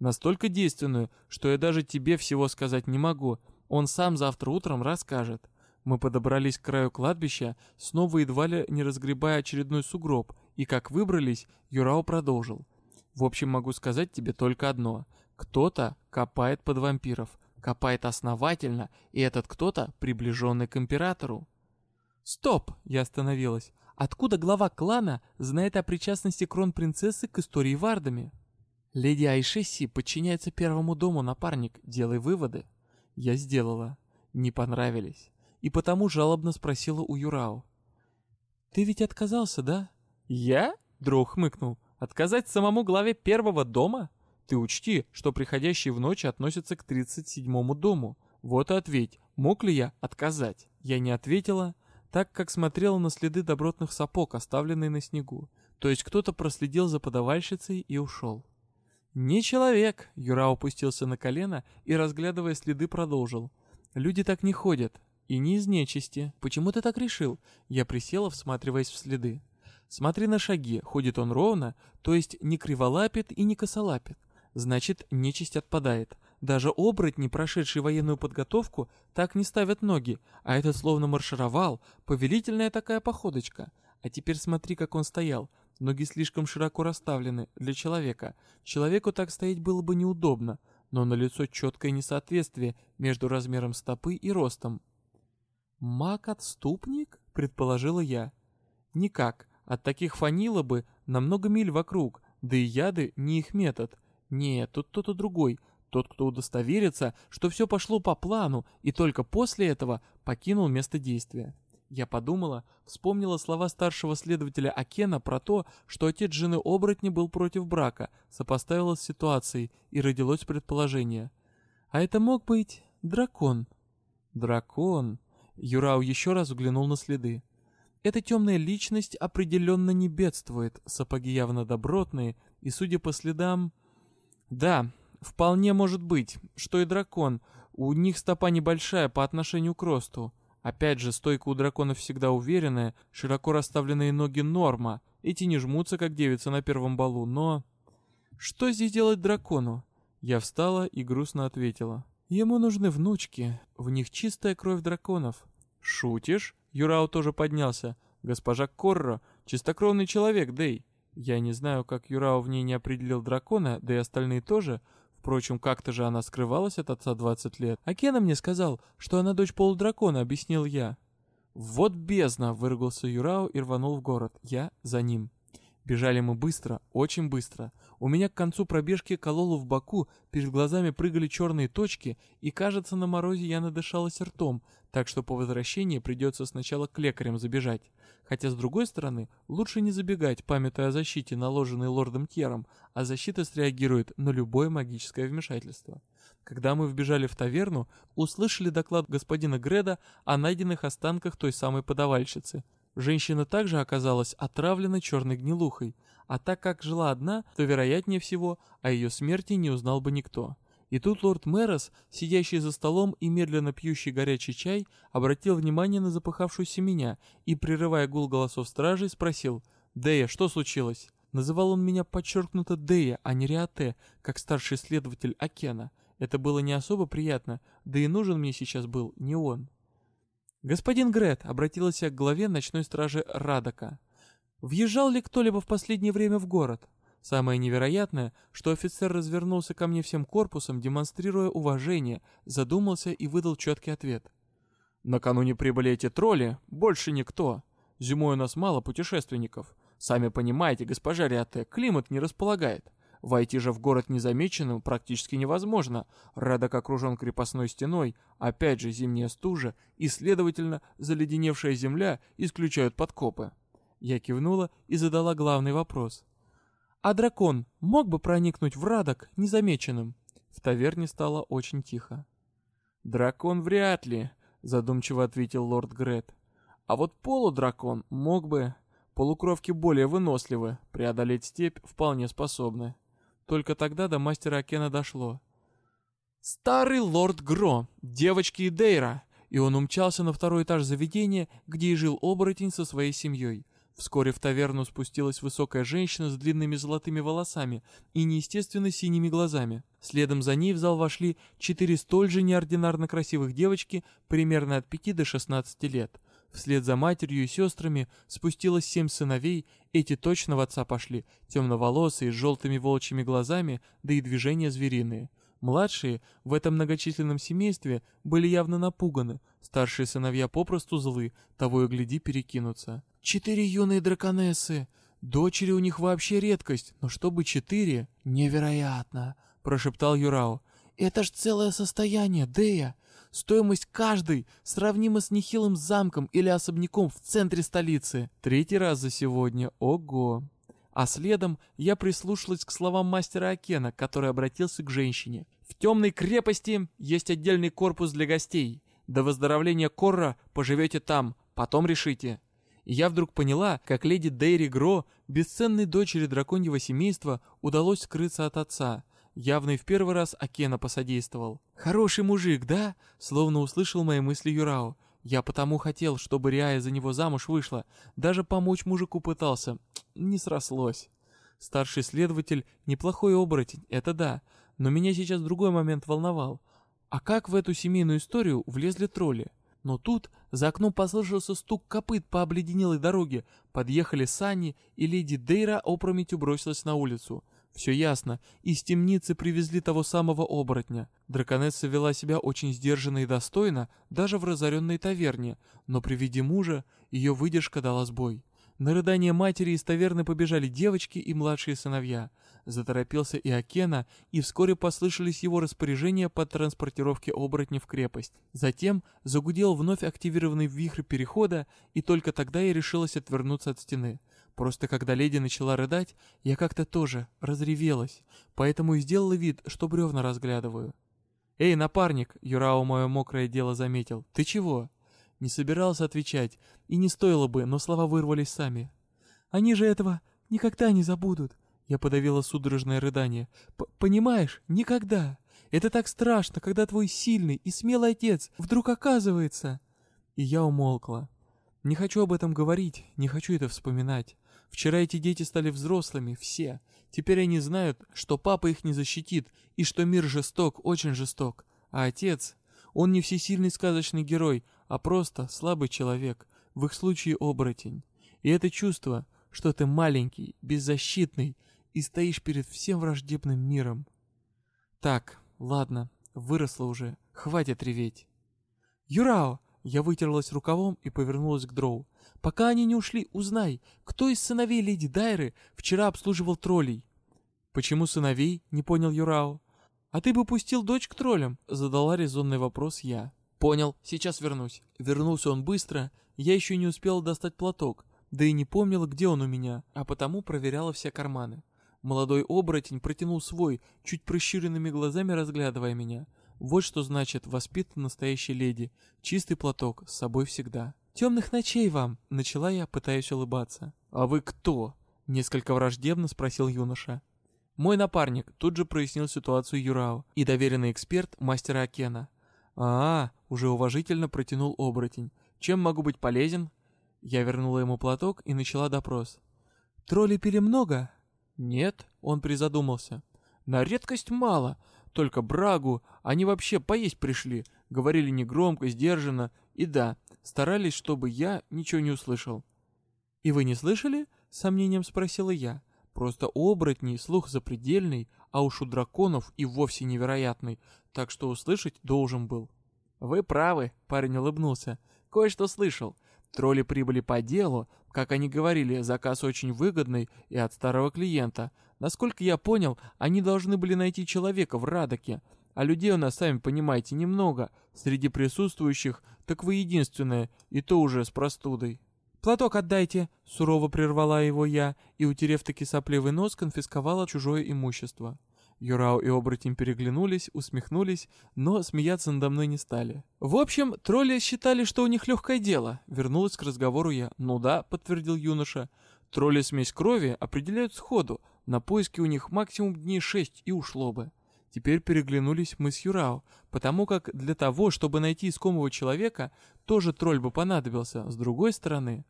Настолько действенную, что я даже тебе всего сказать не могу. Он сам завтра утром расскажет. Мы подобрались к краю кладбища, снова едва ли не разгребая очередной сугроб, и как выбрались, Юрао продолжил. В общем, могу сказать тебе только одно. Кто-то копает под вампиров, копает основательно, и этот кто-то приближенный к императору. «Стоп!» — я остановилась. «Откуда глава клана знает о причастности кронпринцессы к истории Вардами?» «Леди Айшесси подчиняется первому дому, напарник. Делай выводы». Я сделала. Не понравились. И потому жалобно спросила у Юрао. «Ты ведь отказался, да?» «Я?» — Дроу хмыкнул. «Отказать самому главе первого дома? Ты учти, что приходящий в ночь относится к 37-му дому. Вот и ответь, мог ли я отказать?» Я не ответила, так как смотрела на следы добротных сапог, оставленные на снегу. То есть кто-то проследил за подавальщицей и ушел. «Не человек!» — Юра опустился на колено и, разглядывая следы, продолжил. «Люди так не ходят. И не из нечисти. Почему ты так решил?» Я присела, всматриваясь в следы. «Смотри на шаги. Ходит он ровно, то есть не криволапит и не косолапит. Значит, нечисть отпадает. Даже оборотни, прошедшие военную подготовку, так не ставят ноги, а этот словно маршировал, повелительная такая походочка. А теперь смотри, как он стоял. Ноги слишком широко расставлены для человека. Человеку так стоять было бы неудобно, но на лицо четкое несоответствие между размером стопы и ростом. «Маг-отступник?» — предположила я. «Никак. От таких фанило бы на много миль вокруг, да и яды не их метод. Нет, тут кто-то другой, тот, кто удостоверится, что все пошло по плану, и только после этого покинул место действия. Я подумала, вспомнила слова старшего следователя Акена про то, что отец жены оборотня был против брака, сопоставила с ситуацией, и родилось предположение. А это мог быть дракон. Дракон. Юрау еще раз взглянул на следы. Эта темная личность определенно не бедствует, сапоги явно добротные, и, судя по следам... Да, вполне может быть, что и дракон. У них стопа небольшая по отношению к росту. Опять же, стойка у драконов всегда уверенная, широко расставленные ноги норма. Эти не жмутся, как девица на первом балу, но... Что здесь делать дракону? Я встала и грустно ответила. Ему нужны внучки, в них чистая кровь драконов. Шутишь? Юрао тоже поднялся. Госпожа Корро, чистокровный человек, Дэй. Я не знаю, как Юрао в ней не определил дракона, да и остальные тоже. Впрочем, как-то же она скрывалась от отца 20 лет. А Кена мне сказал, что она дочь полудракона, объяснил я. «Вот бездна!» — выругался Юрао и рванул в город. Я за ним. Бежали мы быстро, очень быстро. У меня к концу пробежки кололо в боку, перед глазами прыгали черные точки, и, кажется, на морозе я надышалась ртом, так что по возвращении придется сначала к лекарям забежать. Хотя, с другой стороны, лучше не забегать, памятуя о защите, наложенной лордом Тьером, а защита среагирует на любое магическое вмешательство. Когда мы вбежали в таверну, услышали доклад господина Греда о найденных останках той самой подавальщицы — Женщина также оказалась отравлена черной гнилухой, а так как жила одна, то, вероятнее всего, о ее смерти не узнал бы никто. И тут лорд Мэрос, сидящий за столом и медленно пьющий горячий чай, обратил внимание на запыхавшуюся меня и, прерывая гул голосов стражей, спросил «Дея, что случилось?» Называл он меня подчеркнуто Дея, а не Риате, как старший следователь Акена. Это было не особо приятно, да и нужен мне сейчас был не он. «Господин Грет», — обратилась я к главе ночной стражи Радока, — «въезжал ли кто-либо в последнее время в город?» Самое невероятное, что офицер развернулся ко мне всем корпусом, демонстрируя уважение, задумался и выдал четкий ответ. «Накануне прибыли эти тролли, больше никто. Зимой у нас мало путешественников. Сами понимаете, госпожа Риате, климат не располагает. Войти же в город незамеченным практически невозможно. Радок окружен крепостной стеной, опять же зимняя стужа, и, следовательно, заледеневшая земля исключают подкопы. Я кивнула и задала главный вопрос. «А дракон мог бы проникнуть в Радок незамеченным?» В таверне стало очень тихо. «Дракон вряд ли», — задумчиво ответил лорд Грет. «А вот полудракон мог бы...» Полукровки более выносливы, преодолеть степь вполне способны. Только тогда до мастера Акена дошло. «Старый лорд Гро, девочки и Дейра!» И он умчался на второй этаж заведения, где и жил оборотень со своей семьей. Вскоре в таверну спустилась высокая женщина с длинными золотыми волосами и неестественно синими глазами. Следом за ней в зал вошли четыре столь же неординарно красивых девочки, примерно от 5 до 16 лет. Вслед за матерью и сестрами спустилось семь сыновей, эти точно в отца пошли, темноволосые, с желтыми волчьими глазами, да и движения звериные. Младшие в этом многочисленном семействе были явно напуганы, старшие сыновья попросту злы, того и гляди перекинутся. «Четыре юные драконессы! Дочери у них вообще редкость, но чтобы четыре? Невероятно!» — прошептал Юрао. «Это ж целое состояние, Дея! Стоимость каждой сравнима с нехилым замком или особняком в центре столицы. Третий раз за сегодня. Ого. А следом я прислушалась к словам мастера Акена, который обратился к женщине. В темной крепости есть отдельный корпус для гостей. До выздоровления Корра поживете там, потом решите. Я вдруг поняла, как леди Дейри Гро, бесценной дочери драконьего семейства, удалось скрыться от отца. Явно и в первый раз Акена посодействовал. «Хороший мужик, да?» Словно услышал мои мысли Юрао. «Я потому хотел, чтобы Риая за него замуж вышла. Даже помочь мужику пытался. Не срослось». Старший следователь — неплохой оборотень, это да. Но меня сейчас другой момент волновал. А как в эту семейную историю влезли тролли? Но тут за окном послышался стук копыт по обледенелой дороге. Подъехали сани, и леди Дейра опрометью бросилась на улицу. Все ясно. Из темницы привезли того самого оборотня. Драконесса вела себя очень сдержанно и достойно, даже в разоренной таверне, но при виде мужа ее выдержка дала сбой. На рыдание матери из таверны побежали девочки и младшие сыновья. Заторопился и Акена, и вскоре послышались его распоряжения по транспортировке оборотня в крепость. Затем загудел вновь активированный вихрь перехода, и только тогда я решилась отвернуться от стены. Просто когда леди начала рыдать, я как-то тоже разревелась, поэтому и сделала вид, что бревна разглядываю. «Эй, напарник!» — Юрао мое мокрое дело заметил. «Ты чего?» Не собирался отвечать, и не стоило бы, но слова вырвались сами. «Они же этого никогда не забудут!» Я подавила судорожное рыдание. «Понимаешь, никогда. Это так страшно, когда твой сильный и смелый отец вдруг оказывается...» И я умолкла. Не хочу об этом говорить, не хочу это вспоминать. Вчера эти дети стали взрослыми, все. Теперь они знают, что папа их не защитит, и что мир жесток, очень жесток. А отец, он не всесильный сказочный герой, а просто слабый человек, в их случае оборотень. И это чувство, что ты маленький, беззащитный, и стоишь перед всем враждебным миром. Так, ладно, выросла уже, хватит реветь. «Юрао!» Я вытерлась рукавом и повернулась к Дроу. «Пока они не ушли, узнай, кто из сыновей леди Дайры вчера обслуживал троллей?» «Почему сыновей?» — не понял Юрао. «А ты бы пустил дочь к троллям?» — задала резонный вопрос я. «Понял, сейчас вернусь». Вернулся он быстро, я еще не успела достать платок, да и не помнила, где он у меня, а потому проверяла все карманы. Молодой оборотень протянул свой, чуть прищуренными глазами разглядывая меня. Вот что значит воспитан настоящей леди. Чистый платок, с собой всегда. «Темных ночей вам!» — начала я, пытаясь улыбаться. «А вы кто?» — несколько враждебно спросил юноша. Мой напарник тут же прояснил ситуацию Юрао и доверенный эксперт мастера Акена. а, -а уже уважительно протянул оборотень. «Чем могу быть полезен?» Я вернула ему платок и начала допрос. «Тролли пили много?» «Нет», — он призадумался. «На редкость мало, только брагу, они вообще поесть пришли, говорили негромко, сдержанно, и да, старались, чтобы я ничего не услышал». «И вы не слышали?» — с сомнением спросила я. «Просто у оборотней слух запредельный, а уж у драконов и вовсе невероятный, так что услышать должен был». «Вы правы», — парень улыбнулся. «Кое-что слышал. Тролли прибыли по делу, как они говорили, заказ очень выгодный и от старого клиента. Насколько я понял, они должны были найти человека в Радоке, а людей у нас, сами понимаете, немного. Среди присутствующих так вы единственная, и то уже с простудой. «Платок отдайте!» — сурово прервала его я и, утерев таки сопливый нос, конфисковала чужое имущество. Юрау и оборотень переглянулись, усмехнулись, но смеяться надо мной не стали. «В общем, тролли считали, что у них легкое дело», — вернулась к разговору я. «Ну да», — подтвердил юноша. «Тролли смесь крови определяют сходу. На поиски у них максимум дней шесть и ушло бы». Теперь переглянулись мы с Юрао, потому как для того, чтобы найти искомого человека, тоже тролль бы понадобился. С другой стороны...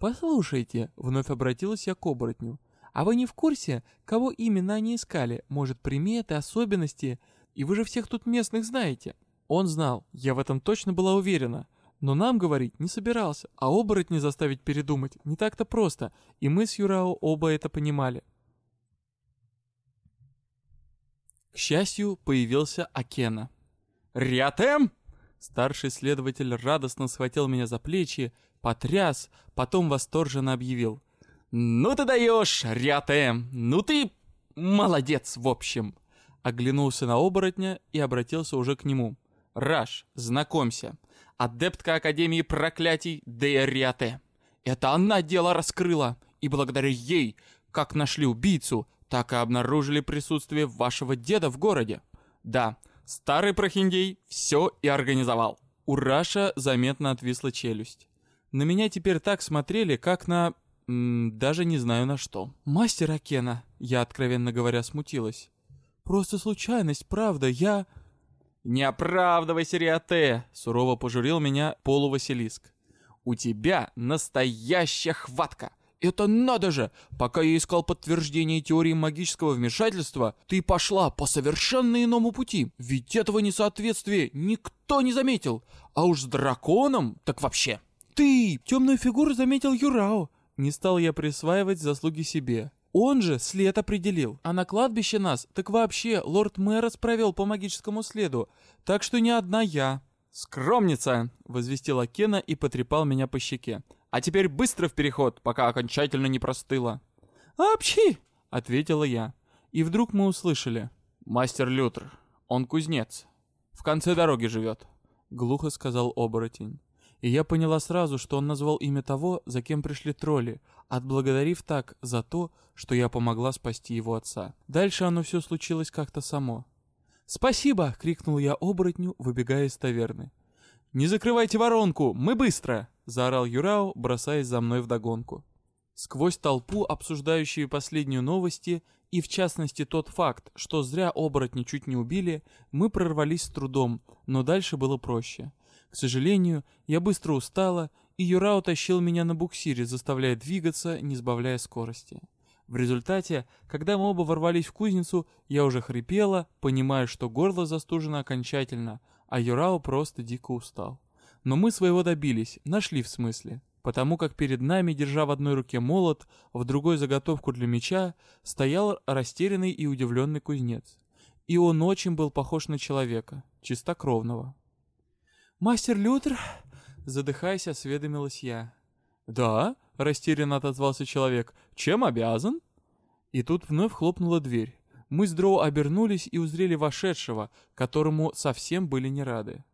«Послушайте», — вновь обратилась я к оборотню, а вы не в курсе, кого именно они искали? Может, приметы, особенности? И вы же всех тут местных знаете. Он знал, я в этом точно была уверена. Но нам говорить не собирался, а оборотни заставить передумать не так-то просто, и мы с Юрао оба это понимали. К счастью, появился Акена. «Рятем!» Старший следователь радостно схватил меня за плечи, потряс, потом восторженно объявил. «Ну ты даешь, Ряте! Ну ты молодец, в общем!» Оглянулся на оборотня и обратился уже к нему. «Раш, знакомься, адептка Академии Проклятий Дейриате. Это она дело раскрыла, и благодаря ей, как нашли убийцу, так и обнаружили присутствие вашего деда в городе. Да, старый прохиндей все и организовал». У Раша заметно отвисла челюсть. На меня теперь так смотрели, как на М даже не знаю на что. Мастер Акена, я, откровенно говоря, смутилась. Просто случайность, правда, я... Не оправдывайся, Риате, сурово пожурил меня полувасилиск. У тебя настоящая хватка. Это надо же! Пока я искал подтверждение теории магического вмешательства, ты пошла по совершенно иному пути. Ведь этого несоответствия никто не заметил. А уж с драконом так вообще. Ты! Темную фигуру заметил Юрао. Не стал я присваивать заслуги себе. Он же след определил. А на кладбище нас, так вообще, лорд Мэрос провел по магическому следу. Так что не одна я. «Скромница!» — возвестила Кена и потрепал меня по щеке. «А теперь быстро в переход, пока окончательно не простыла». «Апчхи!» — ответила я. И вдруг мы услышали. «Мастер Лютер. Он кузнец. В конце дороги живет», — глухо сказал оборотень. И я поняла сразу, что он назвал имя того, за кем пришли тролли, отблагодарив так за то, что я помогла спасти его отца. Дальше оно все случилось как-то само. «Спасибо!» — крикнул я оборотню, выбегая из таверны. «Не закрывайте воронку! Мы быстро!» — заорал Юрао, бросаясь за мной вдогонку. Сквозь толпу, обсуждающую последние новости, и в частности тот факт, что зря оборотни чуть не убили, мы прорвались с трудом, но дальше было проще. К сожалению, я быстро устала, и Юра утащил меня на буксире, заставляя двигаться, не сбавляя скорости. В результате, когда мы оба ворвались в кузницу, я уже хрипела, понимая, что горло застужено окончательно, а Юрао просто дико устал. Но мы своего добились, нашли в смысле потому как перед нами, держа в одной руке молот, в другой заготовку для меча, стоял растерянный и удивленный кузнец. И он очень был похож на человека, чистокровного. «Мастер Лютер?» — задыхаясь, осведомилась я. «Да?» — растерянно отозвался человек. «Чем обязан?» И тут вновь хлопнула дверь. Мы с Дроу обернулись и узрели вошедшего, которому совсем были не рады.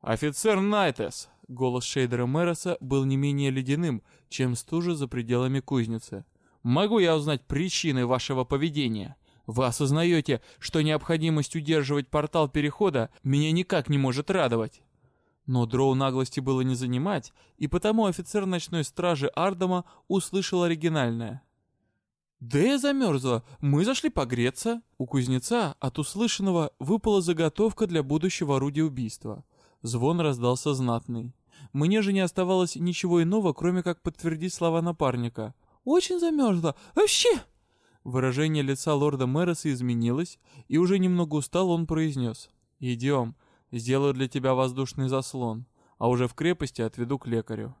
«Офицер Найтес!» Голос Шейдера Мэроса был не менее ледяным, чем стужа за пределами кузницы. «Могу я узнать причины вашего поведения? Вы осознаете, что необходимость удерживать портал перехода меня никак не может радовать?» Но дроу наглости было не занимать, и потому офицер ночной стражи Ардама услышал оригинальное. «Да я замерзла, мы зашли погреться». У кузнеца от услышанного выпала заготовка для будущего орудия убийства. Звон раздался знатный. Мне же не оставалось ничего иного, кроме как подтвердить слова напарника. «Очень замерзла! Вообще!» Выражение лица лорда Мэроса изменилось, и уже немного устал он произнес. «Идем, сделаю для тебя воздушный заслон, а уже в крепости отведу к лекарю».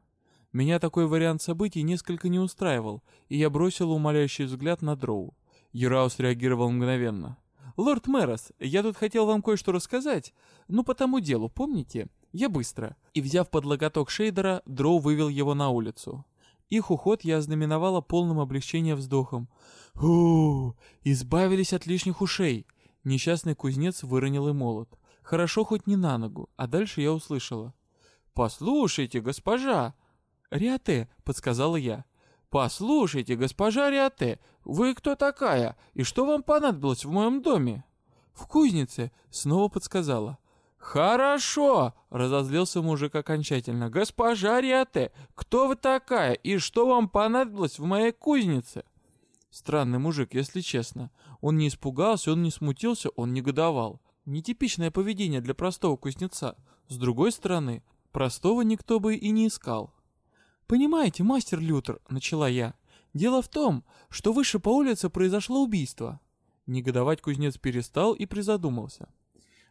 Меня такой вариант событий несколько не устраивал, и я бросил умоляющий взгляд на Дроу. Юраус реагировал мгновенно. «Лорд Мэрос, я тут хотел вам кое-что рассказать. Ну, по тому делу, помните? Я быстро. И взяв под локоток шейдера, Дроу вывел его на улицу. Их уход я ознаменовала полным облегчением вздохом. «Фу, избавились от лишних ушей!» Несчастный кузнец выронил и молот. Хорошо хоть не на ногу, а дальше я услышала. «Послушайте, госпожа!» «Риате», — подсказала я. «Послушайте, госпожа Риате, вы кто такая, и что вам понадобилось в моем доме?» «В кузнице», — снова подсказала. «Хорошо!» — разозлился мужик окончательно. «Госпожа Риате, кто вы такая и что вам понадобилось в моей кузнице?» Странный мужик, если честно. Он не испугался, он не смутился, он негодовал. Нетипичное поведение для простого кузнеца. С другой стороны, простого никто бы и не искал. «Понимаете, мастер Лютер», — начала я, — «дело в том, что выше по улице произошло убийство». Негодовать кузнец перестал и призадумался.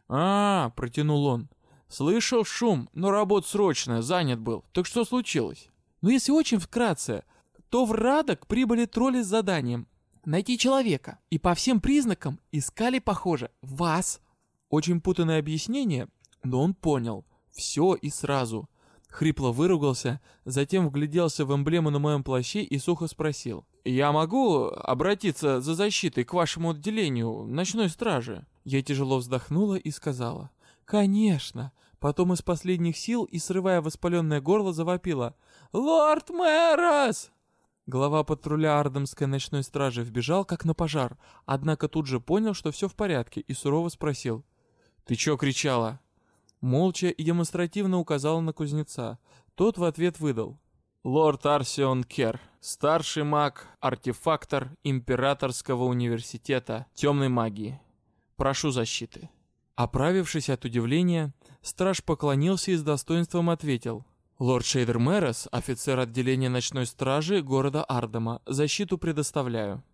«А, — протянул он, — слышал шум, но работа срочная, занят был. Так что случилось?» «Ну, если очень вкратце, то в Радок прибыли тролли с заданием найти человека, и по всем признакам искали, похоже, вас». Очень путанное объяснение, но он понял. Все и сразу. Хрипло выругался, затем вгляделся в эмблему на моем плаще и сухо спросил. «Я могу обратиться за защитой к вашему отделению ночной стражи?» Я тяжело вздохнула и сказала. «Конечно!» Потом из последних сил и, срывая воспаленное горло, завопила. «Лорд Мэрос!» Глава патруля Ардамской ночной стражи вбежал, как на пожар, однако тут же понял, что все в порядке, и сурово спросил. «Ты чё кричала?» Молча и демонстративно указал на кузнеца. Тот в ответ выдал. Лорд Арсион Кер, старший маг, артефактор Императорского университета темной магии. Прошу защиты. Оправившись от удивления, страж поклонился и с достоинством ответил. Лорд Шейдер Мэрос, офицер отделения ночной стражи города Ардема, защиту предоставляю.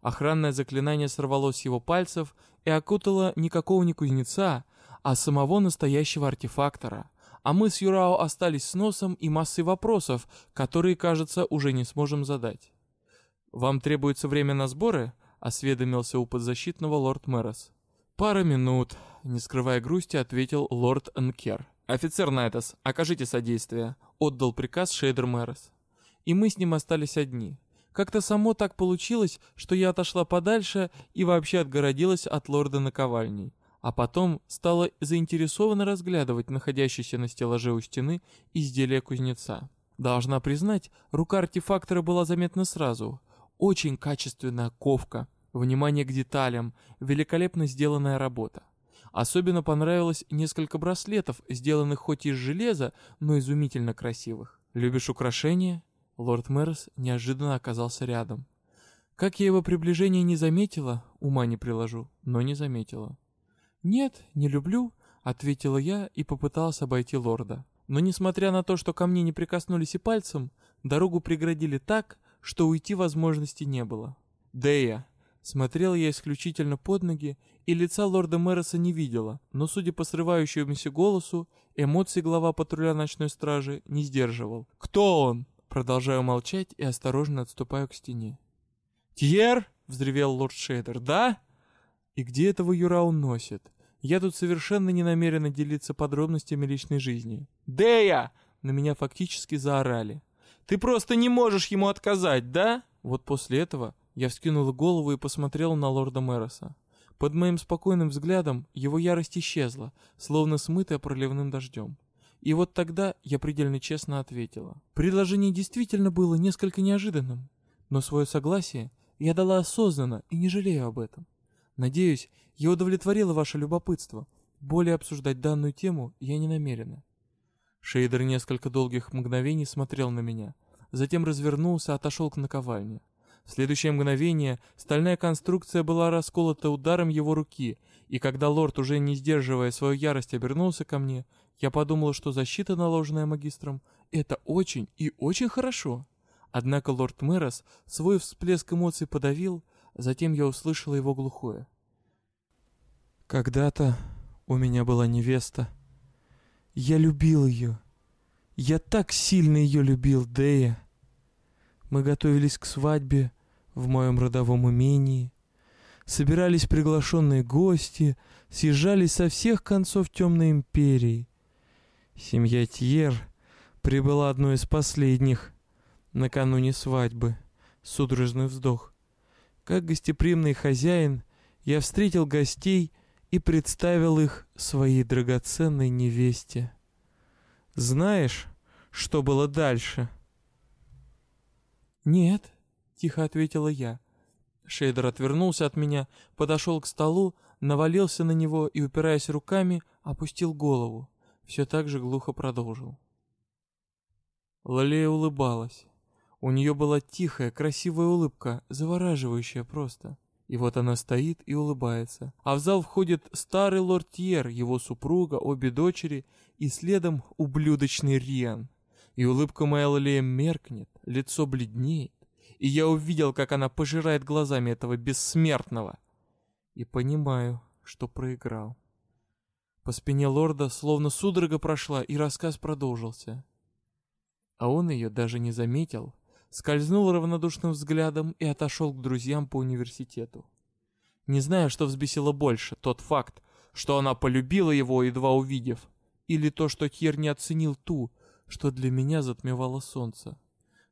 Охранное заклинание сорвалось с его пальцев и окутало никакого не кузнеца, а самого настоящего артефактора а мы с Юрао остались с носом и массой вопросов, которые, кажется, уже не сможем задать. «Вам требуется время на сборы?» — осведомился у подзащитного лорд Мэрос. «Пара минут», — не скрывая грусти, ответил лорд Энкер. «Офицер Найтас, окажите содействие», — отдал приказ Шейдер Мэрос. И мы с ним остались одни. Как-то само так получилось, что я отошла подальше и вообще отгородилась от лорда наковальней а потом стала заинтересованно разглядывать находящиеся на стеллаже у стены изделия кузнеца. Должна признать, рука артефактора была заметна сразу. Очень качественная ковка, внимание к деталям, великолепно сделанная работа. Особенно понравилось несколько браслетов, сделанных хоть из железа, но изумительно красивых. «Любишь украшения?» Лорд Мэрс неожиданно оказался рядом. Как я его приближение не заметила, ума не приложу, но не заметила. «Нет, не люблю», — ответила я и попыталась обойти лорда. Но несмотря на то, что ко мне не прикоснулись и пальцем, дорогу преградили так, что уйти возможности не было. «Дея!» Смотрел я исключительно под ноги, и лица лорда Мэроса не видела, но, судя по срывающемуся голосу, эмоции глава патруля ночной стражи не сдерживал. «Кто он?» Продолжаю молчать и осторожно отступаю к стене. «Тьер!» — взревел лорд Шейдер. «Да?» «И где этого Юра он носит? Я тут совершенно не намерена делиться подробностями личной жизни». «Дея!» — на меня фактически заорали. «Ты просто не можешь ему отказать, да?» Вот после этого я вскинула голову и посмотрела на лорда Мэроса. Под моим спокойным взглядом его ярость исчезла, словно смытая проливным дождем. И вот тогда я предельно честно ответила. Предложение действительно было несколько неожиданным, но свое согласие я дала осознанно и не жалею об этом. Надеюсь, я удовлетворила ваше любопытство. Более обсуждать данную тему я не намерена. Шейдер несколько долгих мгновений смотрел на меня, затем развернулся, отошел к наковальне. В следующее мгновение стальная конструкция была расколота ударом его руки, и когда лорд, уже не сдерживая свою ярость, обернулся ко мне, я подумала, что защита, наложенная магистром, это очень и очень хорошо. Однако лорд Мэрос свой всплеск эмоций подавил, затем я услышала его глухое. «Когда-то у меня была невеста. Я любил ее. Я так сильно ее любил, Дея. Мы готовились к свадьбе в моем родовом имении. Собирались приглашенные гости, съезжались со всех концов темной империи. Семья Тьер прибыла одной из последних накануне свадьбы. Судорожный вздох. Как гостеприимный хозяин, я встретил гостей и представил их своей драгоценной невесте. Знаешь, что было дальше?» «Нет», — тихо ответила я. Шейдер отвернулся от меня, подошел к столу, навалился на него и, упираясь руками, опустил голову. Все так же глухо продолжил. Лалея улыбалась. У нее была тихая, красивая улыбка, завораживающая просто. И вот она стоит и улыбается. А в зал входит старый лорд Тьер, его супруга, обе дочери и следом ублюдочный Риан. И улыбка моя меркнет, лицо бледнеет, и я увидел, как она пожирает глазами этого бессмертного. И понимаю, что проиграл. По спине лорда словно судорога прошла, и рассказ продолжился. А он ее даже не заметил, скользнул равнодушным взглядом и отошел к друзьям по университету. Не знаю, что взбесило больше, тот факт, что она полюбила его, едва увидев, или то, что Кир не оценил ту, что для меня затмевало солнце.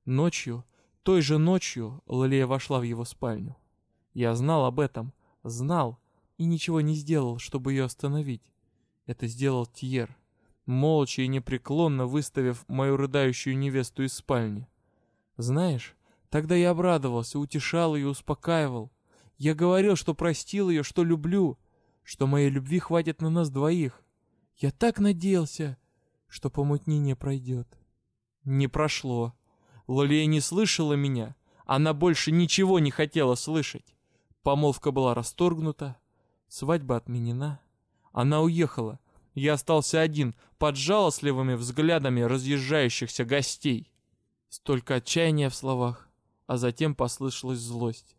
Ночью, той же ночью, Лалия вошла в его спальню. Я знал об этом, знал и ничего не сделал, чтобы ее остановить. Это сделал Тьер, молча и непреклонно выставив мою рыдающую невесту из спальни. Знаешь, тогда я обрадовался, утешал ее, успокаивал. Я говорил, что простил ее, что люблю, что моей любви хватит на нас двоих. Я так надеялся, что помутнение пройдет. Не прошло. Лолия не слышала меня. Она больше ничего не хотела слышать. Помолвка была расторгнута. Свадьба отменена. Она уехала. Я остался один, под жалостливыми взглядами разъезжающихся гостей. Столько отчаяния в словах, а затем послышалась злость.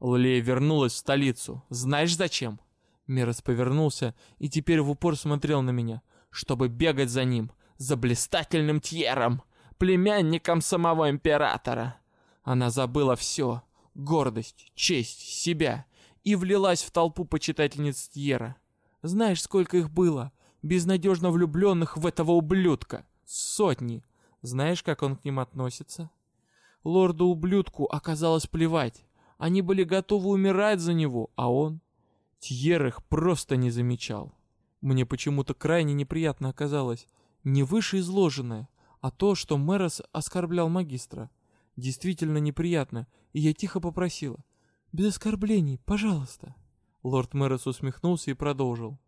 Лолия вернулась в столицу. Знаешь зачем? Мерос повернулся и теперь в упор смотрел на меня чтобы бегать за ним, за блистательным Тьером, племянником самого императора. Она забыла все, гордость, честь, себя, и влилась в толпу почитательниц Тьера. Знаешь, сколько их было, безнадежно влюбленных в этого ублюдка? Сотни. Знаешь, как он к ним относится? Лорду-ублюдку оказалось плевать. Они были готовы умирать за него, а он... Тьер их просто не замечал. Мне почему-то крайне неприятно оказалось не вышеизложенное, а то, что Мэрос оскорблял магистра. Действительно неприятно, и я тихо попросила. «Без оскорблений, пожалуйста». Лорд Мэрос усмехнулся и продолжил.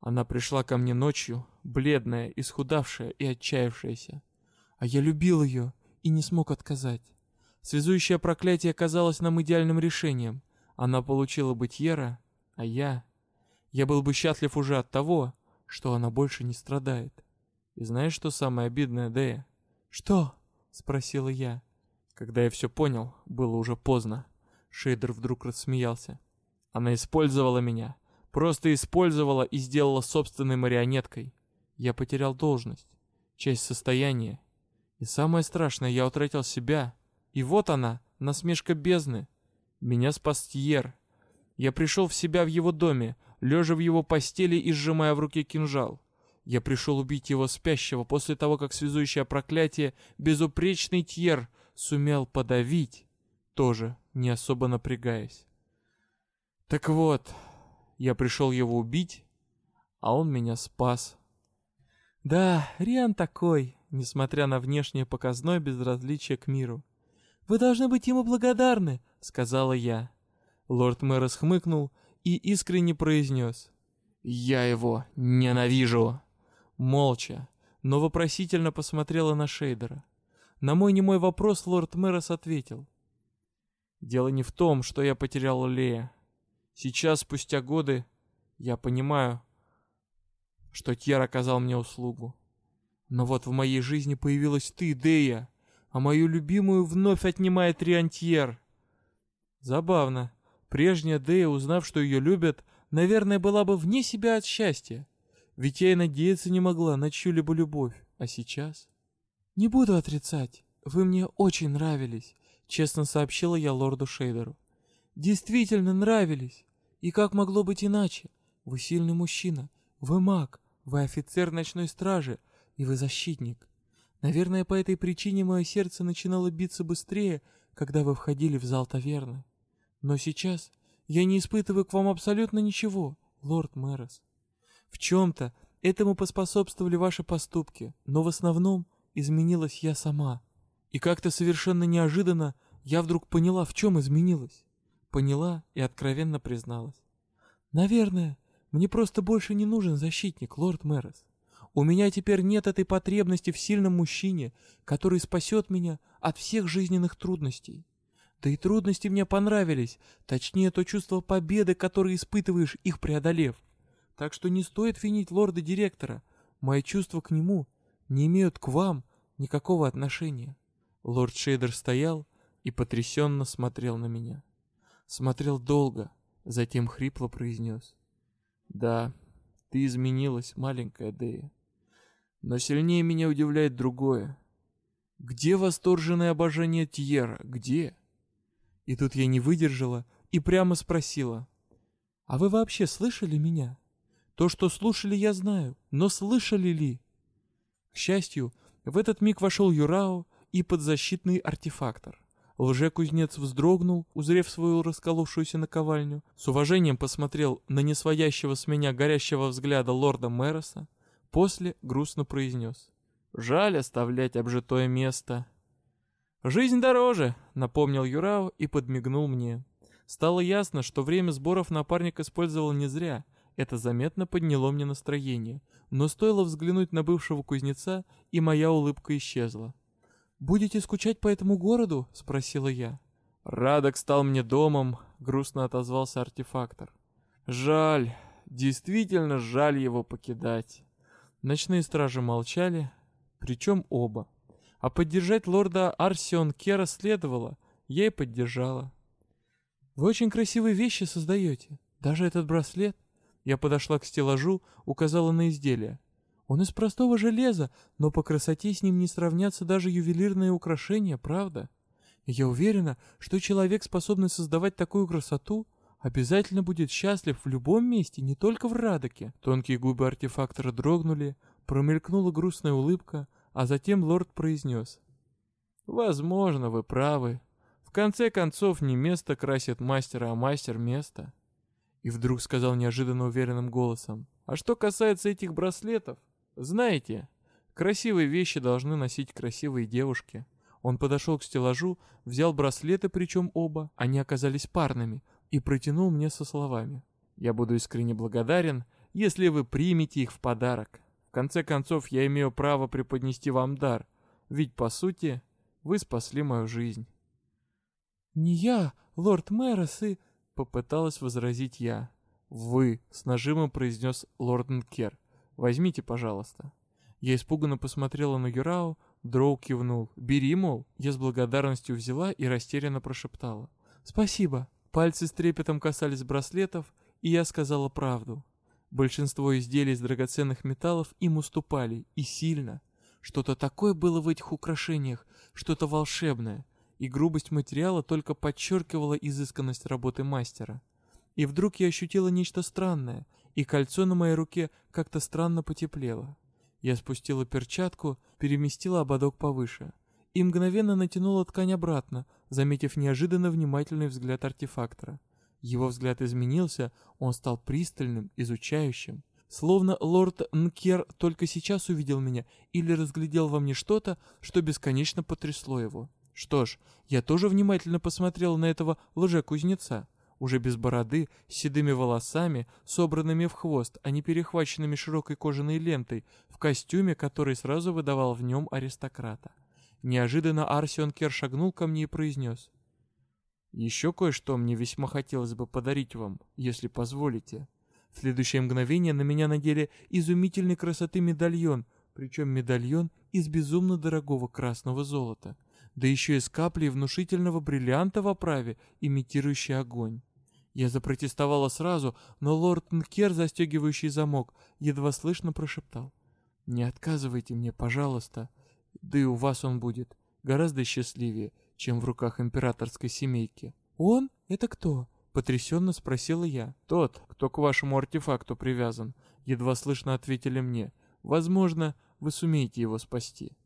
Она пришла ко мне ночью, бледная, исхудавшая и отчаявшаяся. А я любил ее и не смог отказать. Связующее проклятие казалось нам идеальным решением. Она получила бы Тьера, а я... Я был бы счастлив уже от того, что она больше не страдает. И знаешь, что самое обидное, Дэя? «Что?» — спросила я. Когда я все понял, было уже поздно. Шейдер вдруг рассмеялся. Она использовала меня. Просто использовала и сделала собственной марионеткой. Я потерял должность, часть состояния. И самое страшное, я утратил себя. И вот она, насмешка бездны. Меня спас Тьер. Я пришел в себя в его доме, лежа в его постели и сжимая в руке кинжал. Я пришел убить его спящего после того, как связующее проклятие безупречный Тьер сумел подавить, тоже не особо напрягаясь. Так вот, я пришел его убить, а он меня спас. Да, Риан такой, несмотря на внешнее показное безразличие к миру. «Вы должны быть ему благодарны», — сказала я. Лорд Мэр хмыкнул и искренне произнес. «Я его ненавижу!» Молча, но вопросительно посмотрела на Шейдера. На мой немой вопрос лорд Мэрос ответил. «Дело не в том, что я потерял Лея. Сейчас, спустя годы, я понимаю, что Тьер оказал мне услугу. Но вот в моей жизни появилась ты, Дея, а мою любимую вновь отнимает Риантьер. Забавно. Прежняя Дея, узнав, что ее любят, наверное, была бы вне себя от счастья. Ведь я и надеяться не могла на чью-либо любовь. А сейчас? Не буду отрицать. Вы мне очень нравились, честно сообщила я лорду Шейдеру. Действительно нравились. И как могло быть иначе? Вы сильный мужчина. Вы маг. Вы офицер ночной стражи и вы защитник. Наверное, по этой причине мое сердце начинало биться быстрее, когда вы входили в зал таверны. Но сейчас я не испытываю к вам абсолютно ничего, лорд Мэрос. В чем-то этому поспособствовали ваши поступки, но в основном изменилась я сама. И как-то совершенно неожиданно я вдруг поняла, в чем изменилась. Поняла и откровенно призналась. Наверное, мне просто больше не нужен защитник, лорд Мэрос. У меня теперь нет этой потребности в сильном мужчине, который спасет меня от всех жизненных трудностей. Да и трудности мне понравились, точнее то чувство победы, которое испытываешь, их преодолев. Так что не стоит винить лорда-директора. Мои чувства к нему не имеют к вам никакого отношения. Лорд Шейдер стоял и потрясенно смотрел на меня. Смотрел долго, затем хрипло произнес. «Да, ты изменилась, маленькая Дея. Но сильнее меня удивляет другое. Где восторженное обожание Тьера? Где? И тут я не выдержала и прямо спросила. А вы вообще слышали меня? То, что слушали, я знаю, но слышали ли? К счастью, в этот миг вошел Юрао и подзащитный артефактор. Лже-кузнец вздрогнул, узрев свою расколовшуюся наковальню, с уважением посмотрел на несводящего с меня горящего взгляда лорда Мэроса, После грустно произнес. «Жаль оставлять обжитое место». «Жизнь дороже», — напомнил Юрао и подмигнул мне. Стало ясно, что время сборов напарник использовал не зря. Это заметно подняло мне настроение. Но стоило взглянуть на бывшего кузнеца, и моя улыбка исчезла. «Будете скучать по этому городу?» — спросила я. «Радок стал мне домом», — грустно отозвался артефактор. «Жаль, действительно жаль его покидать». Ночные стражи молчали, причем оба. А поддержать лорда Арсион Кера следовало, я и поддержала. «Вы очень красивые вещи создаете, даже этот браслет». Я подошла к стеллажу, указала на изделие. Он из простого железа, но по красоте с ним не сравнятся даже ювелирные украшения, правда? я уверена, что человек, способный создавать такую красоту, обязательно будет счастлив в любом месте, не только в Радоке. Тонкие губы артефактора дрогнули, промелькнула грустная улыбка, а затем лорд произнес. «Возможно, вы правы. В конце концов, не место красит мастера, а мастер место». И вдруг сказал неожиданно уверенным голосом. «А что касается этих браслетов, знаете, красивые вещи должны носить красивые девушки». Он подошел к стеллажу, взял браслеты, причем оба, они оказались парными, и протянул мне со словами. «Я буду искренне благодарен, если вы примете их в подарок. В конце концов, я имею право преподнести вам дар, ведь, по сути, Вы спасли мою жизнь». «Не я, лорд Мэрос и...» — попыталась возразить я. «Вы», — с нажимом произнес лорд Нкер. «Возьмите, пожалуйста». Я испуганно посмотрела на Юрау, Дроу кивнул. «Бери, мол». Я с благодарностью взяла и растерянно прошептала. «Спасибо». Пальцы с трепетом касались браслетов, и я сказала правду. Большинство изделий из драгоценных металлов им уступали, и сильно. Что-то такое было в этих украшениях, что-то волшебное, и грубость материала только подчеркивала изысканность работы мастера. И вдруг я ощутила нечто странное, и кольцо на моей руке как-то странно потеплело. Я спустила перчатку, переместила ободок повыше и мгновенно натянула ткань обратно, заметив неожиданно внимательный взгляд артефактора. Его взгляд изменился, он стал пристальным, изучающим. Словно лорд Нкер только сейчас увидел меня или разглядел во мне что-то, что бесконечно потрясло его. Что ж, я тоже внимательно посмотрел на этого лже-кузнеца уже без бороды, с седыми волосами, собранными в хвост, а не перехваченными широкой кожаной лентой, в костюме, который сразу выдавал в нем аристократа. Неожиданно Арсион Кер шагнул ко мне и произнес. «Еще кое-что мне весьма хотелось бы подарить вам, если позволите». В следующее мгновение на меня надели изумительной красоты медальон, причем медальон из безумно дорогого красного золота, да еще и с каплей внушительного бриллианта в оправе, имитирующий огонь. Я запротестовала сразу, но лорд Нкер, застегивающий замок, едва слышно прошептал. «Не отказывайте мне, пожалуйста. Да и у вас он будет гораздо счастливее, чем в руках императорской семейки». «Он? Это кто?» — потрясенно спросила я. «Тот, кто к вашему артефакту привязан», — едва слышно ответили мне. «Возможно, вы сумеете его спасти».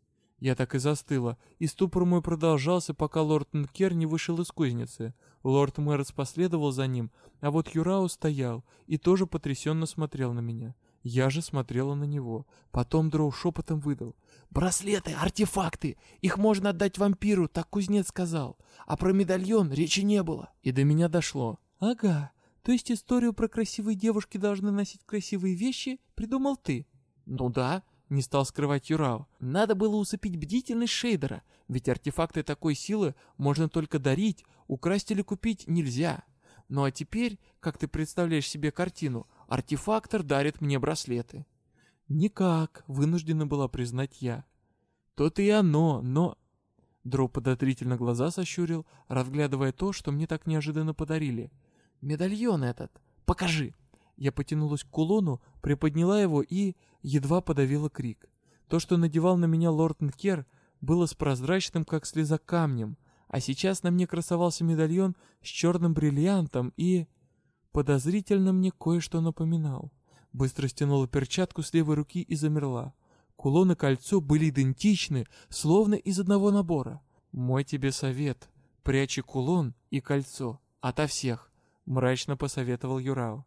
Я так и застыла, и ступор мой продолжался, пока лорд Нкер не вышел из кузницы. Лорд Мэрс последовал за ним, а вот Юрао стоял и тоже потрясенно смотрел на меня. Я же смотрела на него. Потом Дроу шепотом выдал. «Браслеты, артефакты! Их можно отдать вампиру, так кузнец сказал. А про медальон речи не было». И до меня дошло. «Ага, то есть историю про красивые девушки должны носить красивые вещи придумал ты?» «Ну да», не стал скрывать Юрао. Надо было усыпить бдительность шейдера, ведь артефакты такой силы можно только дарить, украсть или купить нельзя. Ну а теперь, как ты представляешь себе картину, артефактор дарит мне браслеты. Никак, вынуждена была признать я. То-то и оно, но... Дро подозрительно глаза сощурил, разглядывая то, что мне так неожиданно подарили. «Медальон этот! Покажи!» Я потянулась к кулону, приподняла его и едва подавила крик. То, что надевал на меня лорд Нкер, было с прозрачным, как слеза, камнем, а сейчас на мне красовался медальон с черным бриллиантом и... Подозрительно мне кое-что напоминал. Быстро стянула перчатку с левой руки и замерла. Кулон и кольцо были идентичны, словно из одного набора. «Мой тебе совет. Прячи кулон и кольцо. Ото всех», — мрачно посоветовал Юрао.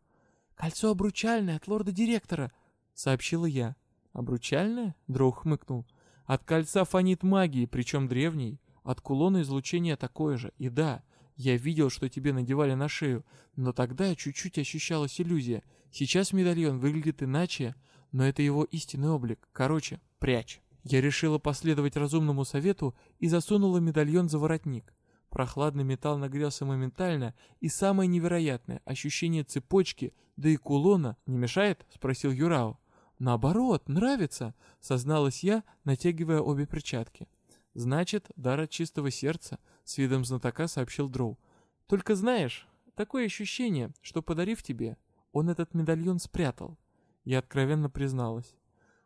«Кольцо обручальное от лорда-директора», — сообщила я. «Обручальное?» — Дроу хмыкнул. «От кольца фонит магии, причем древней. От кулона излучение такое же. И да, я видел, что тебе надевали на шею, но тогда чуть-чуть ощущалась иллюзия. Сейчас медальон выглядит иначе, но это его истинный облик. Короче, прячь». Я решила последовать разумному совету и засунула медальон за воротник. Прохладный металл нагрелся моментально, и самое невероятное ощущение цепочки, да и кулона, не мешает? спросил Юрао. Наоборот, нравится, созналась я, натягивая обе перчатки. Значит, дар от чистого сердца, с видом знатока сообщил Дроу. Только знаешь, такое ощущение, что подарив тебе, он этот медальон спрятал. Я откровенно призналась.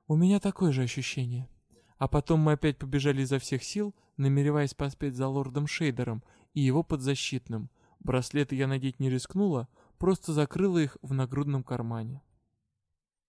У меня такое же ощущение. А потом мы опять побежали изо всех сил, намереваясь поспеть за лордом Шейдером и его подзащитным. Браслеты я надеть не рискнула, просто закрыла их в нагрудном кармане.